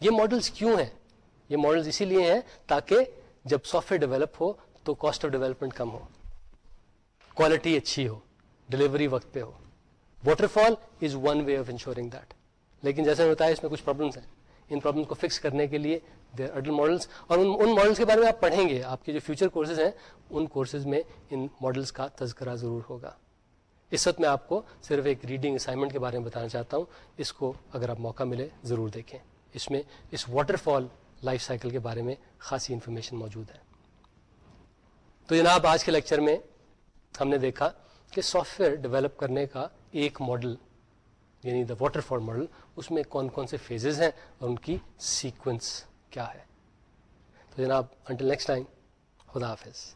یہ ماڈلس کیوں ہیں؟ یہ ماڈلس اسی لیے ہیں تاکہ جب سافٹ ویئر ڈیولپ ہو تو کاسٹ آف ڈیولپمنٹ کم ہو۔ کوالٹی اچھی ہو۔ ڈلیوری وقت پہ ہو۔ Waterfall is one way of ensuring that لیکن جیسے میں بتایا، اس میں کچھ پرابلمس ہیں۔ ان پرابلمس کو فکس کرنے کے لیے دیر اڈل ماڈلس اور ان ان ماڈلس کے بارے میں آپ پڑھیں گے۔ آپ کے جو فیوچر کورسز ہیں، ان کورسز میں ان ماڈلس کا تذکرہ ضرور ہوگا۔ اس وقت میں آپ کو صرف ایک ریڈنگ اسائنمنٹ کے بارے میں بتانا چاہتا ہوں۔ اس کو اگر آپ موقع ملے، ضرور دیکھیں۔ اس میں اس واٹر فال لائف سائیکل کے بارے میں خاصی انفارمیشن موجود ہے۔ تو جناب، آج کے لیکچر میں ہم نے دیکھا کہ سافٹ ویئر ڈیولپ کرنے کا ایک ماڈل یعنی دا واٹر فال ماڈل اس میں کون کون سے فیزز ہیں اور ان کی سیکوینس کیا ہے۔ تو جناب انٹل نیکسٹ ٹائم خدا حافظ۔